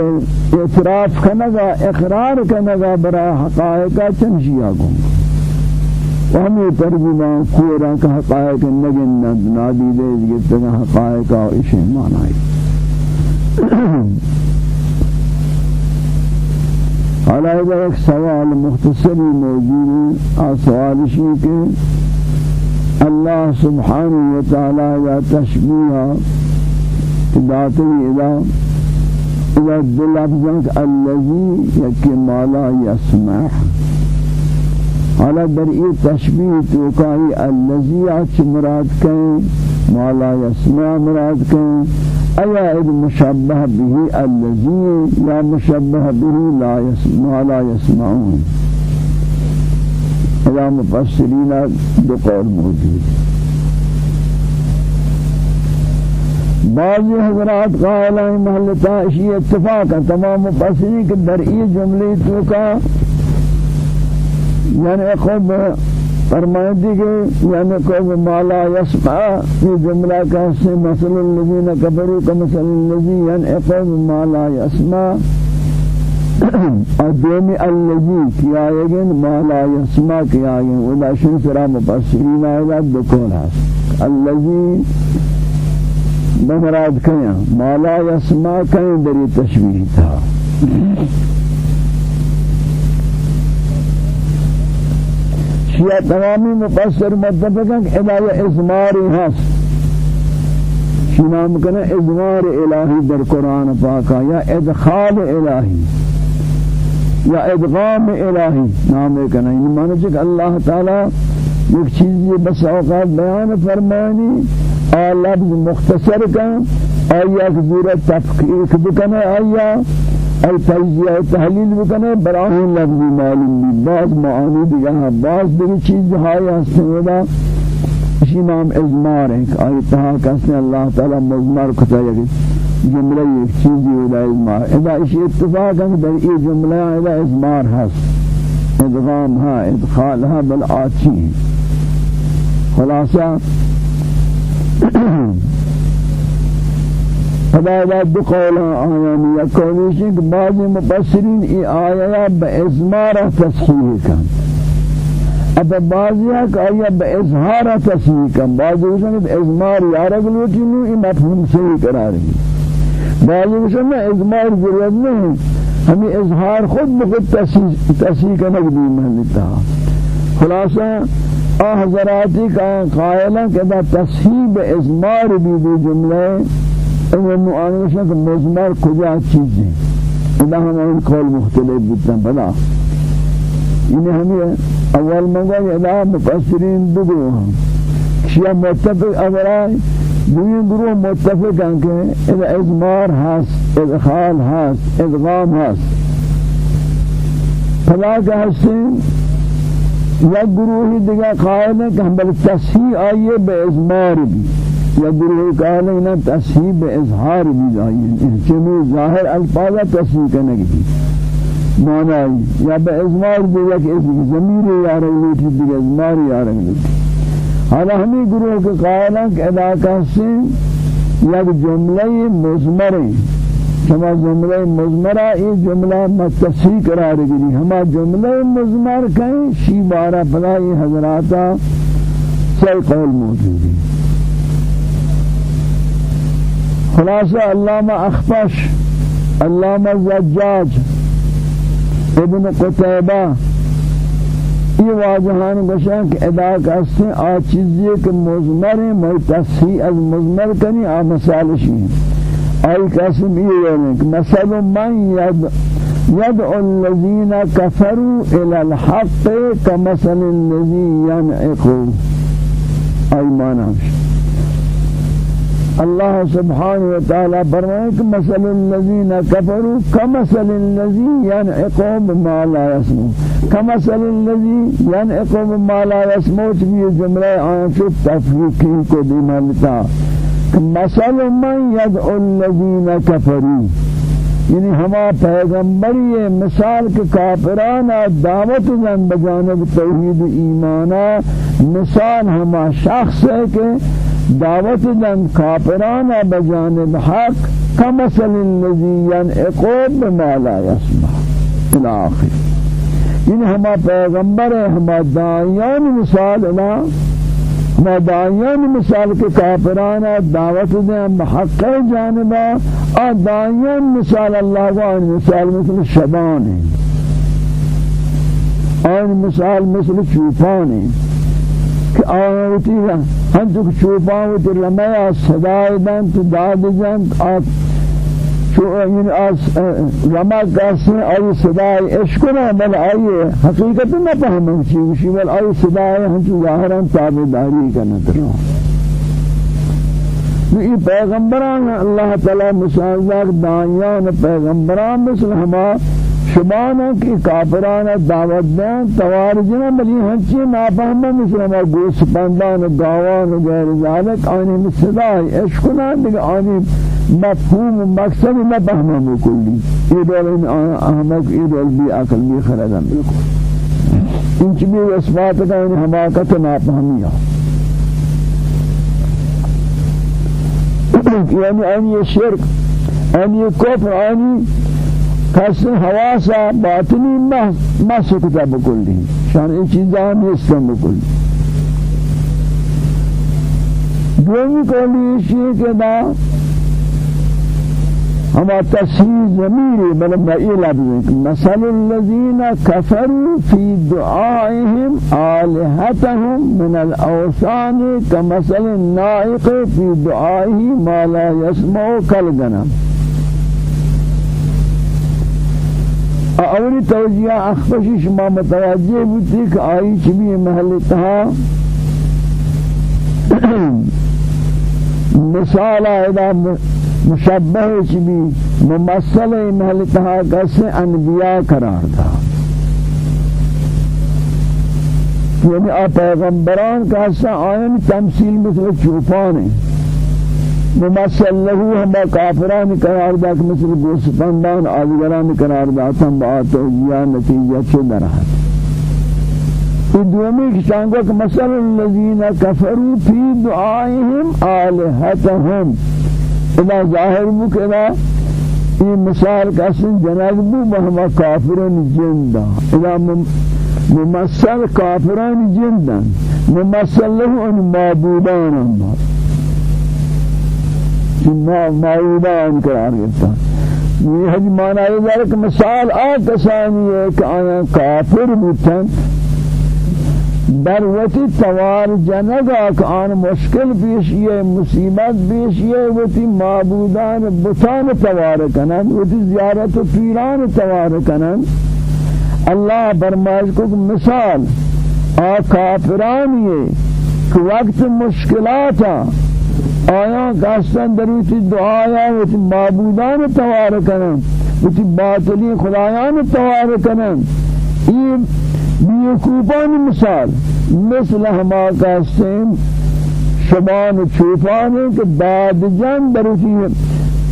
اعتراف کنگا اقرار کنگا برای حقائقا چنشیا گنگ و ہمیں ترجمہ کورا کہ حقائق نگن نادی دے گفتگا حقائقا و اشی حالا ایک سوال مختصری موجود. ہے سوال شیئے کہ الله سبحانه وتعالى يا تشبيه ذاته إذا إذا دلفظك الذي يكي ما لا يسمع على برئي تشبيه توقعي الذي عش مراد كين ما لا يسمع مراد كين أيا إذ مشبه به الذي يا مشبه به لا يسمع لا يسمعون. إذا مفسرين دقول موجود. بعض حضرات ہیں محلتا اشی اتفاق ہے تمام مفسرین کہ در ای جملے تو کا یعنی خود فرمائے دیگے یعنی کوئی مالا یسمع یہ جملہ کا سے مثل الذین کفروا کمثل الذی کوئی مالا یسمع ادومی الذی کیا یگن مالا یسمع کیا یگن ولا شن سرا مفسرین آئے دکون ہے الذی بمراد کیا مالا یسما کہیں بری تشبیح تھا۔ شیعہ تمامی مفسر متفقن کہ ادایہ ازماری ہست شی نام کنا ازمار الہی در قرآن پاکا یا ادخال الہی یا ادغام الہی نام کنا یعنی معنی چک اللہ تعالی ایک چیزی بس اوقات بیان فرمانی آ لفظ مختصر کن آیا که زیر تفکیک بکنه آیا ای تجزیه تحلیل بکنه براه لفظ معلوم بی بعض معانی دیگه بعض دیگه چیزهای هستن ودا اسی نام ازمار ہے کہ آیت تہا کسنے اللہ تعالی مزمار کتا یکی جملہ ایک چیزی ودا ازمار اذا اسی اتفاق ہے در ای جملہ اذا ازمار ہست ادغام ہا ادخال ہا بل آچی خلاصہ فدا دو قول آیانی یکونیشن کہ بعض مفسرین ای آیا بازمار تصحیح کن. اب بعضی کہ آیا بازهار تصحیح کن. بعضی یارگ لوٹینو ای مفہوم صحیح ہے بعضی کہ ازمار ضرورت نہیں ہمیں اظہار خود بخود تصحیح کنک دی محلتا خلاصہ حضراتی کا قائلہ کہ دا تصحیب ازمار بھی بھی جملے انہوں معانوشہ کہ مزمار کجا چیز ہے ادا ہم ان قول مختلف بودتا بلا. انہیں ہمیں اول منگا ادا مفسرین بگو. ہم شیعہ متفق اولائے دوین گروہ متفق ہیں کہ اذا ازمار ہاس ادخال ہاس ادغام ہاس فلا کہ حسین یا گروہی دیگه قائل ہے کہ ہم بل تصحیح آئیے بے ازمار بھی یا گروہی قائل ہے کہ تصحیح بے اظہار بھی آئیے چمی ظاہر الفاظہ تصحیح کرنے کی۔ معنی یا بے ازمار بھی یا کہ ضمیر یا رہی تھی دیگه ازمار یا رہی تھی۔ حالا ہمیں گروہ کے قائل ہیں کہ ادا کہتے یک جملہ مزمر شما جملہ مزمرہ یہ جملہ متصی قرار گری ہما جملہ مزمر کہیں شی بارہ فلائی حضراتا سی قول موجود ہے خلاصہ علامہ أخفش علامہ زجاج ابن قتیبہ یہ واجہان گوشن کہ ادا کرتے آ چیزیں کہ مزمر ہے تصحیح از مزمر کنی آ مثال شیئے أي قسم إيرانك مثل من يد يدعو الذين كفروا إلى الحق كمثل الذي ينعق أي معنى الله سبحانه وتعالى فرمائك مثل الذين كفروا كمثل الذي ينعق بما لا يسمع كمثل الذي ينعق بما لا يسمع في جملة آيات تفريقين کو دیمالتا مثل من يدعو الذين كفروا یعنی ہما پیغمبری مثال کے کافران دعوت دن بجانب توحید ایمانا مثال ہما شخص ہے کہ دعوت دن کافران بجانب حق کمثل الذی ینعقوب بما لا الآخر یعنی ہما پیغمبر ہما دائیان مثال اللہ دائیان مثال کے کافران دعوت دیں بحق جانبا دائیان مثال اللہ وان مثال مثل شبان ہیں. اور مثال مثل چوپان ہیں. کہ آیتی ہم تو چوپان ہوتی لمیا صدای دن تو داد جن شو این از رما کسی آئی صدای عشقنا بل آئی حقیقت نہ فهمم چی وشی بل آئی صدای ہنچو ظاہران تابداری کا ندروں یہ پیغمبران اللہ تعالی مساعدہ دائیان پیغمبران مثل ہما شبانا کی کافران دعوت دیں توار جنا بلی ہنچی نافہمہ مثل ہما گوس پندان گاوان غیر ذالک آنی صدای عشقنا دیکھ آنی مفهوم مقصد نہ فهمم کلی. یہ دول آن احمد یہ دول بھی عقل بھی خردم بالکل ان چیزیں اثبات کا ان حماقت نہ فهمیہ یعنی ان یہ شرک ان یہ کفر ان کسی حواسا باطنی محس کتاب بکلی. شان این چیزاں نیستن بکلی. دومی کولی شیئے کہ دا ہما تصحیح ضمیر بل مئیل ابزنک مثل الذین کفروا فی دعائهم آلہتهم من الاوثان کمثل النائق فی دعائه ما لا يسمع کالغنم اولی توجیہ اخفشی شما متوجہ بودتی کہ آئی چمی محل تہا مثال ادا مشبہ چبی ممثل محل تہا کسے انبیاء قرار تھا یعنی آپ پیغمبران حصہ آئین تمثیل مثل چوپان ممثل له ہما کافران قرار دا مثل گوسفندان آدگران قرار داتا با توجیہ نتیجہ چھ درہت دومی کشانگو کہ مثل الذین کفروا فی دعائهم آلہتهم اذا ظاہر اذا یہ مثال کسن جنگ بو بہما کافران جندا اذا ممثل کافران جندا ممثل له ان معبودان ما معبودان قرار گرتا یہ حج معنی ہے کہ مثال آ کسانی ہے کہ آیا کافر بوتن در وتی توار جنگا که آن مشکل پیشیه مصیبت پیشیه وتی معبودان بتان توار کنن وتی زیارت و پیران توار کنن اللہ برماز کو مثال آ کافرانی کہ وقت مشکلات آیا گاستن دروتی دعایا وتی معبودان توار کنن وتی باطلی خدایان توار کنن این بیوکوبان مثال مثل ہما سیم شبان چوپان کہ بعد جان بروتی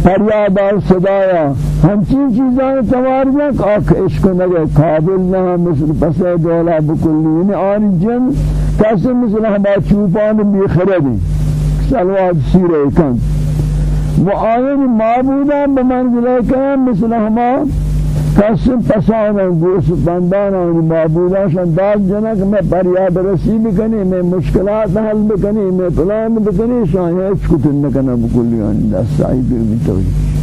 فریاد اور صدایا ہمچین چیزاں توار جا کہ عشق نگے قابل نہ مثل پسے دولا بکلی یعنی آن جن کیسے مثل ہما چوپان بھی خردی سلوات سیرے کن آئین معبودان بمنزلہ کن مثل ہما قسم پسان گوش بندان و معبوداشان داد جنا کہ میں پریاد رسی بکنی میں مشکلات حل بکنی میں پلان بکنی شان ہیچ کچھ نہ کرنا بکلی آن دست آئی پھر بھی توجہ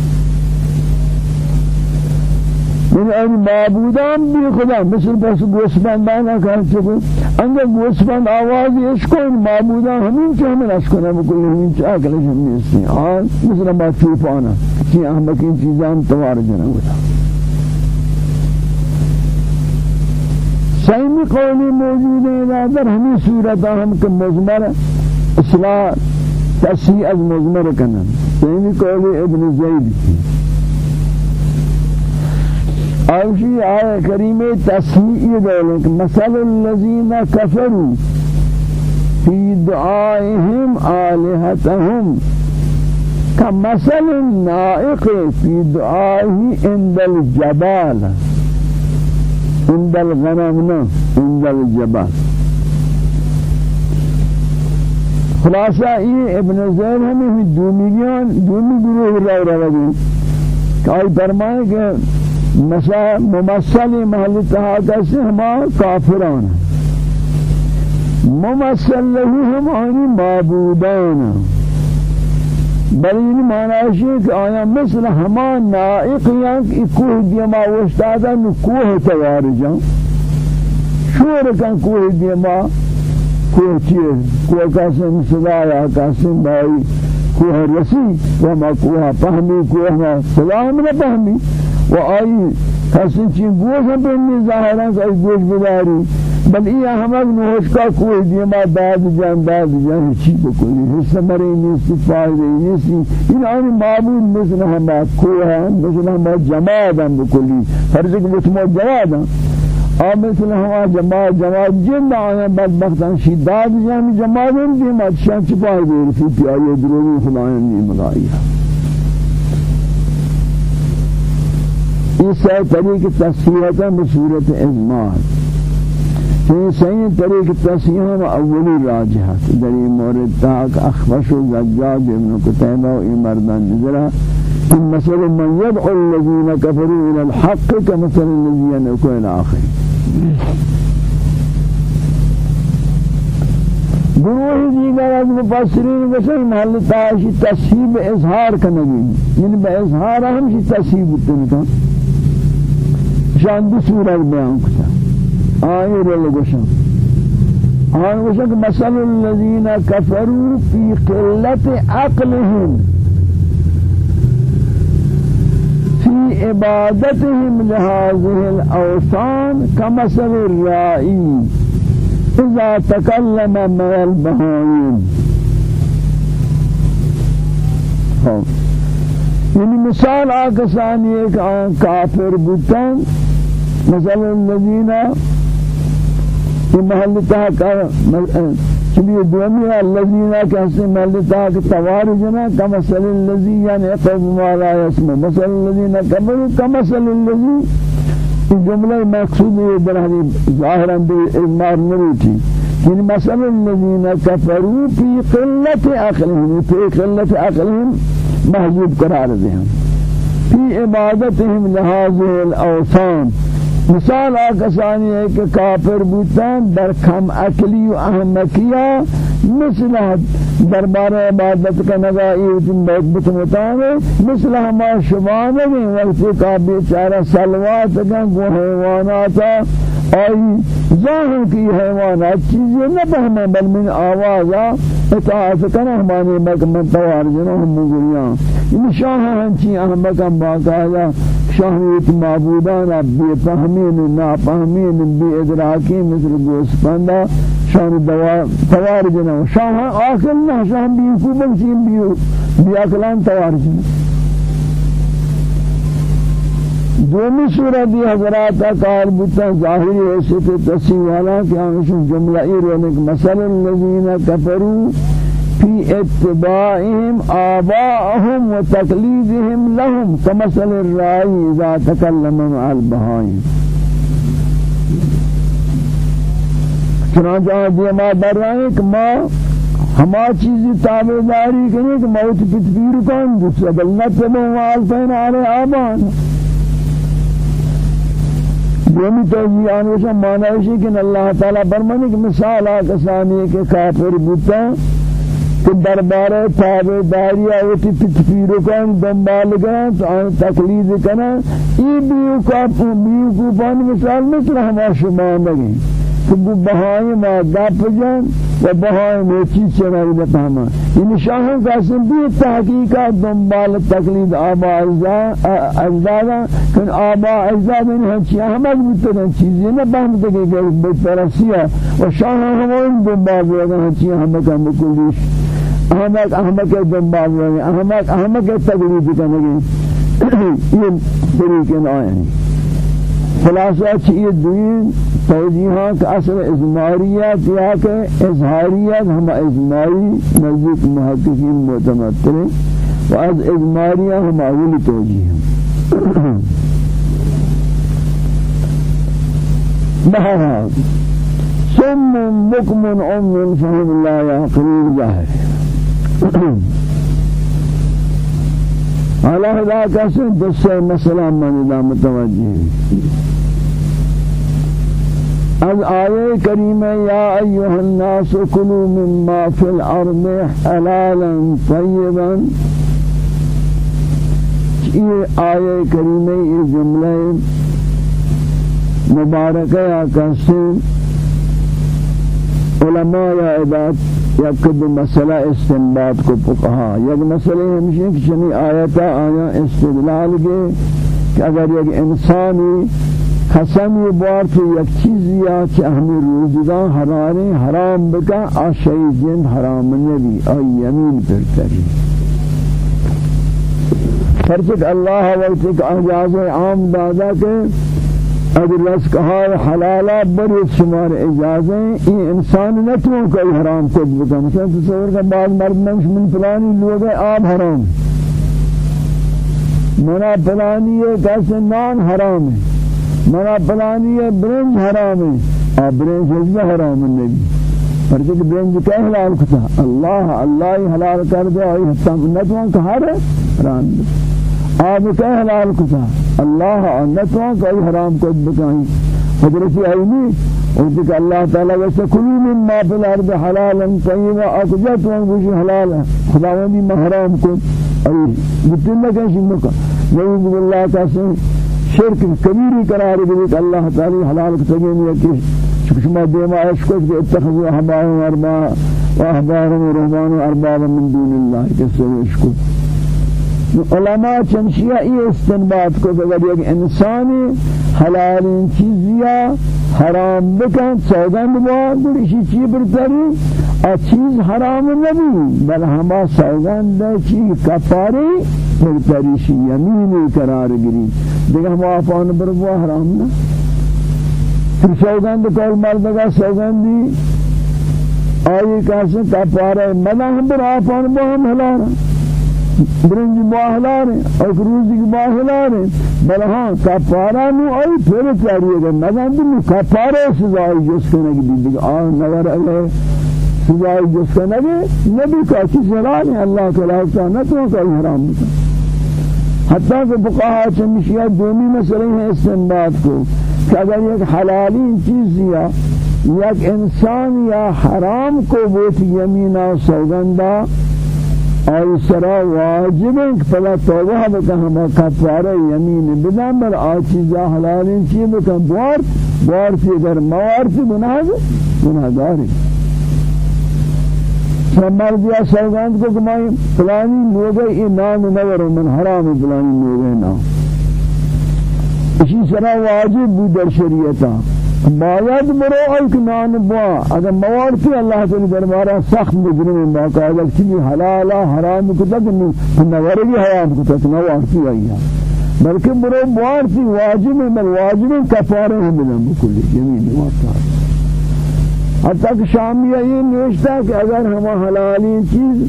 من این معبودان بی خدا مثل پس گوسفندان کار چکو انگا گوسفند آوازی اشکو این معبودان همین چه همین اشکو نبکلی همین چه اکلش هم نیستی. آن مثل ما چوپانا چی احمق این چیزان توار جنا ہوتا سیمی قولی موجود ہے در ہمیں صورت ہم کہ مزمر اصلاح تصحیح از مزمر کنن. سیمی قولی ابن زید. آوشی آیہ کریم تصحیح دولے کہ مثل الذین کفروا فی دعائهم آلہتهم كمثل النائق في دعائه عند الجبال. عند الغنم عند الجبال خلاصہ یہ ابن زید ہمیں دومیان دومی گروہ رہا رہا دی کہ فرمائے کہ ممثل محل تحاکہ سے ہما کافران. ممثل لہو ہم آنی معبودان. بل این ہے کہ آیا مثل ہمان نائق یا کہ کوہ دیما وشتادا نو کوہ توار جان. شور کن کوہ دیما. کوہ چیز کوہ قاسم صدایا قاسم بھائی کوه رسی و ما کوه فهمی کوه ما سلام نہ فهمی و آئی کسی چین گوش ہم پہنی ظاہران سے گوش بداری بل یہ ہمیں نوش کا کوئی دیما داد جان داد جان چی بکلی حصہ مرے نیستی فائدہ نیستی آن آنی معبود مثل ہما کوہ مثل ہما جماعت ہم بکلی فرض کہ مجموع جماعت ہم اور مثل ہما جماعت جماعت جن آیا بدبختان شداد جان جماعت ہم دیما شان چپائی دیر فی پیائی دروگی خلائن نیم لائیہ یہ طریق تصفیہ بصورت اجمال. في صحيح طريق التسيهم أولي راجحة دري مورد تاك أخفش زجاج ابن كتيبة وإمردان نزرها إن مثل من يدعو الذين كفروا إلى الحق كمثل الذين يكون إلى آخر گروہ دیگر از مفسرین بسر محل تاشی تصحیب اظہار کنگی یعنی بے اظہار ہم شی تصحیب ہوتے شان دو صورت بیان کتا۔ آئر لگوشن آن وشك مثل الذين كفروا في قلة عقلهم في عبادتهم لهذه الأوثان كمثل الرائي إذا تكلم مع البهائم يعني مثال آکسانی ایک کافر بودن۔ مثل الذين في محل تاك چلی دومی الذين كهسن محل تاك توارجنا كمثل الذي يعني يقف ما لا يسمع. مثل الذين كفروا كمثل الذي جملة مقصود در هذه ظاهرا بالمار نريتي يعني مثل الذين كفروا في قلة عقلهم في قلة عقلهم محجوب قرار دهم في عبادتهم لهذه الأوثان. مثال آکسانی ہے کہ کافر بوتان در کم اکلی و احمقیہ مثل دربار عبادت کا نگاہی وچن بیت بتمتانے مثل ہما شبانے میں وقت کا بیچارہ سلوات کا گو حیواناتا آئی ظاہر کی حیوانات چیزیں نہ پہنے بل من آوازا اطاعت کنا ہمانی مک من توار جنو ہم مگریاں ان شاہ ہنچی احمقم باقایا شاہیت معبودان بے فهمین ناپہمین بے ادراکی مثل گوسپندا شان توار جنو شاہ آخر نہ شاہ بیوکو بنچین بیو بی اکلان توار جنو دومی صورت یہ حضرات کار بتا ظاہری حیثیت تصیح والا کہ ہمشن جملہ ایرونک مثل الذین کفروا في اتباعهم آباءهم وتقليدهم لهم كمثل الرأي إذا تكلم مع البهائم چنانچہ آجی ما در رہے ہیں کہ ما ہما چیزی تابداری کریں کہ موت پتپیر کن جس ادلنت میں والتین آلے آبان. دومی توجیان وشا معنی ہے کہ اللہ تعالی برمانی کہ مثال آکسانی کے کافر بوتا کہ دربار تابداری آیتی تکفیر کن دنبال کن تو آن تقلید کن ای بیو کا بیو کو پانی مثال مثل ہما شما نگی کہ بہائی ما دپ جان و بہائی میں چیز چنائی بتاما یہ شاہوں کا سنبی تحقیقات دنبال تقلید آبا اجدادا کن آبا اجداد ان ہنچی احمد بتنا چیزیں نہ بہمتے کہ بترسیہ و شاہوں ہمیں دنبال ہوگا ہنچی احمد کا مکلیش احمد احمد کے دنبال ہوگا احمد احمد کے تقلید کرنے یہ طریقے آئے ہیں. خلاصہ چیئے دوین توجیہاں کا اصل ازماریات یا کہ اظہاریات ہم ازماری نزدیک محققین معتمد و از ازماریہ ہم اولی توجیہ بہرحال سم بكم عم فهم لا يعقلون ظاهر على هذا كسر دس مثلا من لا متوجه. از آیه کریمه یا الناس كلوا مما في الأرض حلالا طيبا. یہ آیه کریمه یہ جملے مبارکہ یا کسی علماء یا عباد یک دو مسئلہ استنباط کو فقہا۔ یک مسئلہ ہمشہ کہ چنی آیتا آیا استدلال کے کہ اگر یک انسانی قسمی بار تو یک چیزی یا کہ ہمیں روزگاں حرارے حرام بکا آشئی جن حرام نبی. آئی یمین پر کری فرچک اللہ وقت ایک آجاز عام دادا کے اگر رزق های حلالا برید شمار اجازه این انسان نتون کوئی حرام کد بکن مثلا تصور کا بعض مرد نمش من فلانی لوگ آب حرام. منا فلانی کیسے نان حرام ہے منا فلانی برنج حرام ہے برنج حجب حرام نبی فرض کہ برنج کیا حلال کتا. اللہ اللہ حلال کر دے آئی حتی نتون کہ حرام آب کا حلال کتا. اللہ نتوان کوئی حرام کو بکائیں حضرت عینی اور کہ اللہ تعالی وسکلوا مما فی الأرض حلالا طیبا. اقجت وانگوش حلال؟ خداوندی محرام کو ای بتن کا شنکا نعوذ باللہ کا شرک کبیری قرار دی اللہ تعالی حلال کو تگین یکی شما دیما اشکو کہ اتخذوا احبارهم اربابا واحبارهم رهبان اربابا من دون الله کسو اشکو علماء چنشیہ یہ استنباط کو اگر ایک انسانی حلال چیزیا حرام بکن سوگند بواد اسی چی برتری؟ چیز حرام نبی بل ہما سوگند چیز کفاری برتری شی یمینی قرار گری دیکھ ہم آفان برگوا حرام نا پھر سوگند کول مردگا سوگندی آئی کاسے کفارے مدہ ہم بر آفان بو ہم حلالا برنج باہلار اور روزی کی باہلار بل ہاں کفارہ نو آئی پھر چاہیے گا نگان دن کفارہ سزائی جس کے نگی دیدی آن نگر اللہ سزائی جس کے نگی نبی کا چیز حلال ہے اللہ لحظہ نہ تو کوئی حرام بتا حتیٰ کہ فقہا چمشیہ دومی مسئلے ہیں استنباد کو کہ اگر ایک حلالی چیز یا یک انسان یا حرام کو بوت یمینہ سوگندہ اور سرا واجب ہے کہ پلا توبہ بکا ہما کفارہ یمین بدن بر آچیزا حلالین چیئے بکا بوارت بوارتی اگر موارتی گناہ گناہ داری شمال دیا سوگاند کو کمائی فلانی لوگے ای نام نور من حرام فلانی لوگے نام اسی سرا واجب بھی در شریعتا. باید برو ایک نان با. اگر مواد کی اللہ تعالی دربارہ سخت مجرم باقاعدہ چیز حلال حرام کو تک نور بھی حرام کو تک نوار کی آیا بلکہ برو مواد کی واجب بل واجب کفارہ ہے بلن بکل یمین واقع حتی کہ شامیہ یہ نوشتا کہ اگر ہم حلالی چیز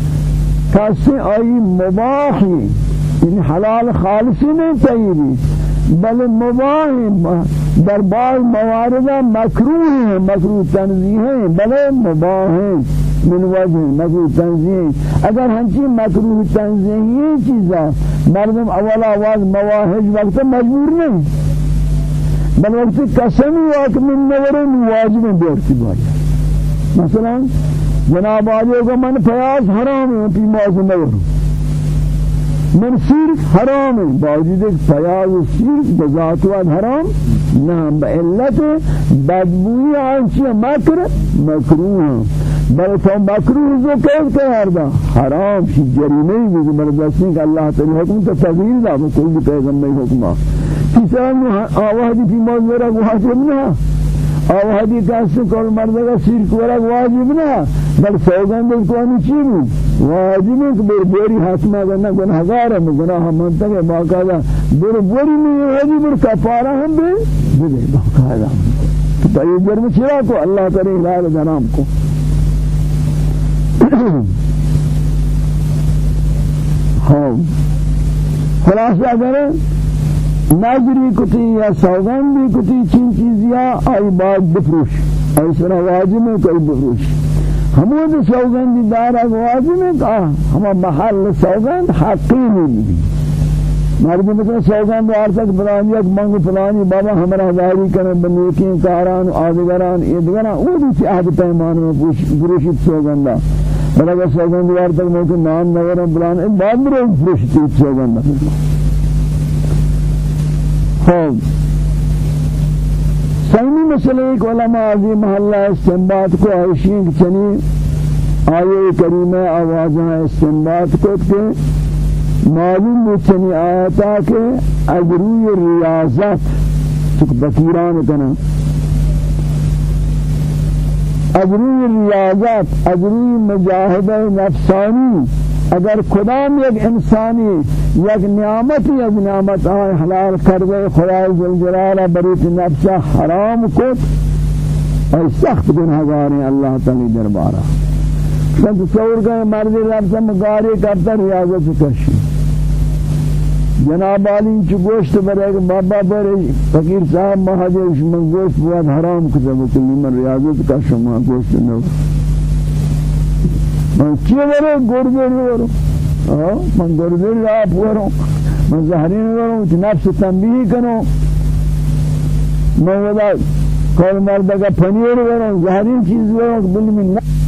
کسی آئی مباحی یعنی حلال خالصی نہیں چاہیے بل مباح در بعض موارد مکروه ہیں مکروه تنزیح ہیں بل مباح ہیں من وجه مکروه تنزیح اگر ہنچی مکروه تنزیحی چیزا مردم اول آواز مواحج وقت مجبور نہیں بل وقت قسمی واقع من نورن واجب بیرتی باید. مثلا جناب آجے کو من فیاض حرام ہے پی موز نورن من سیر حرام ہے باوجود ایک پیاز سیر بذات واد حرام نہ بعلت بدبوئی آنچی مکر مکروہ بل تو مکروہ جو کیف کہر دا حرام شی جریمہ ہی بھی بردستی کہ اللہ تعالی حکم تو تغییر دا کوئی پیغمبر حکم کسی آوہدی فی موزورہ واجب نہ آوہدی کسی کول مردگا سیر کورا واجب نہ بل سوگند کو ان چی واجب ہے کہ بر بری حتما کرنا گناہگار ہے گناہ منتقے باقاعدہ بر بری میں واجب بر کفارہ ہم بھی دے باقاعدہ تو یہ جرم چرا کو؟ اللہ کرے ہلال جنام کو. ہاں خلاصہ اگر نظری کتی یا سوگندی کتی چین چیزیا آئی بعد بفروش. آئی سرا واجب ہے کوئی بفروش. ہمود سوگند دار واجب ہے کہ ہم محل سوگند حقی نہیں مردم کو سوگند دار تک بلانی یک منگ فلانی بابا ہمارا داری کرے بنیکی کاران آدگران ادگران أو بھی عہد پیمان میں گروشت سوگندا بلکہ سوگند دار تک ممکن نام نگر بلان ان بعد میں گروشت سوگندا خوب سیمی مسئلہ ایک علماء عظیم محلہ استنباد کو عائشین چنی آیه کریمه آوازہ استنباط کو کہ معلوم بچنی آیتا کہ اجروی ریاضت چک بکیران کنا اجروی ریاضت اجروی مجاہد نفسانی اگر کدام یک انسانی یک نعمت یک نعمت آئی حلال کرده خدای جلجلال بریت نفس حرام کت اور سخت گناہگار اللہ تعالی دربارہ۔ سن تصور کا مرد رب سے مگاری کرتا ریاضت کشی۔ جناب علی چ گوشت برے بابا برے فقیر صاحب مہاجر من گوشت بہت حرام کتا بکلی من ریاضت کا گوشت نو من چی برے گردے برو من گردے لاپ برو من زہرین برو نفس تنبیہ کنو من ودا کول مرد کا پنیر برو زہرین چیز برو بل من نفس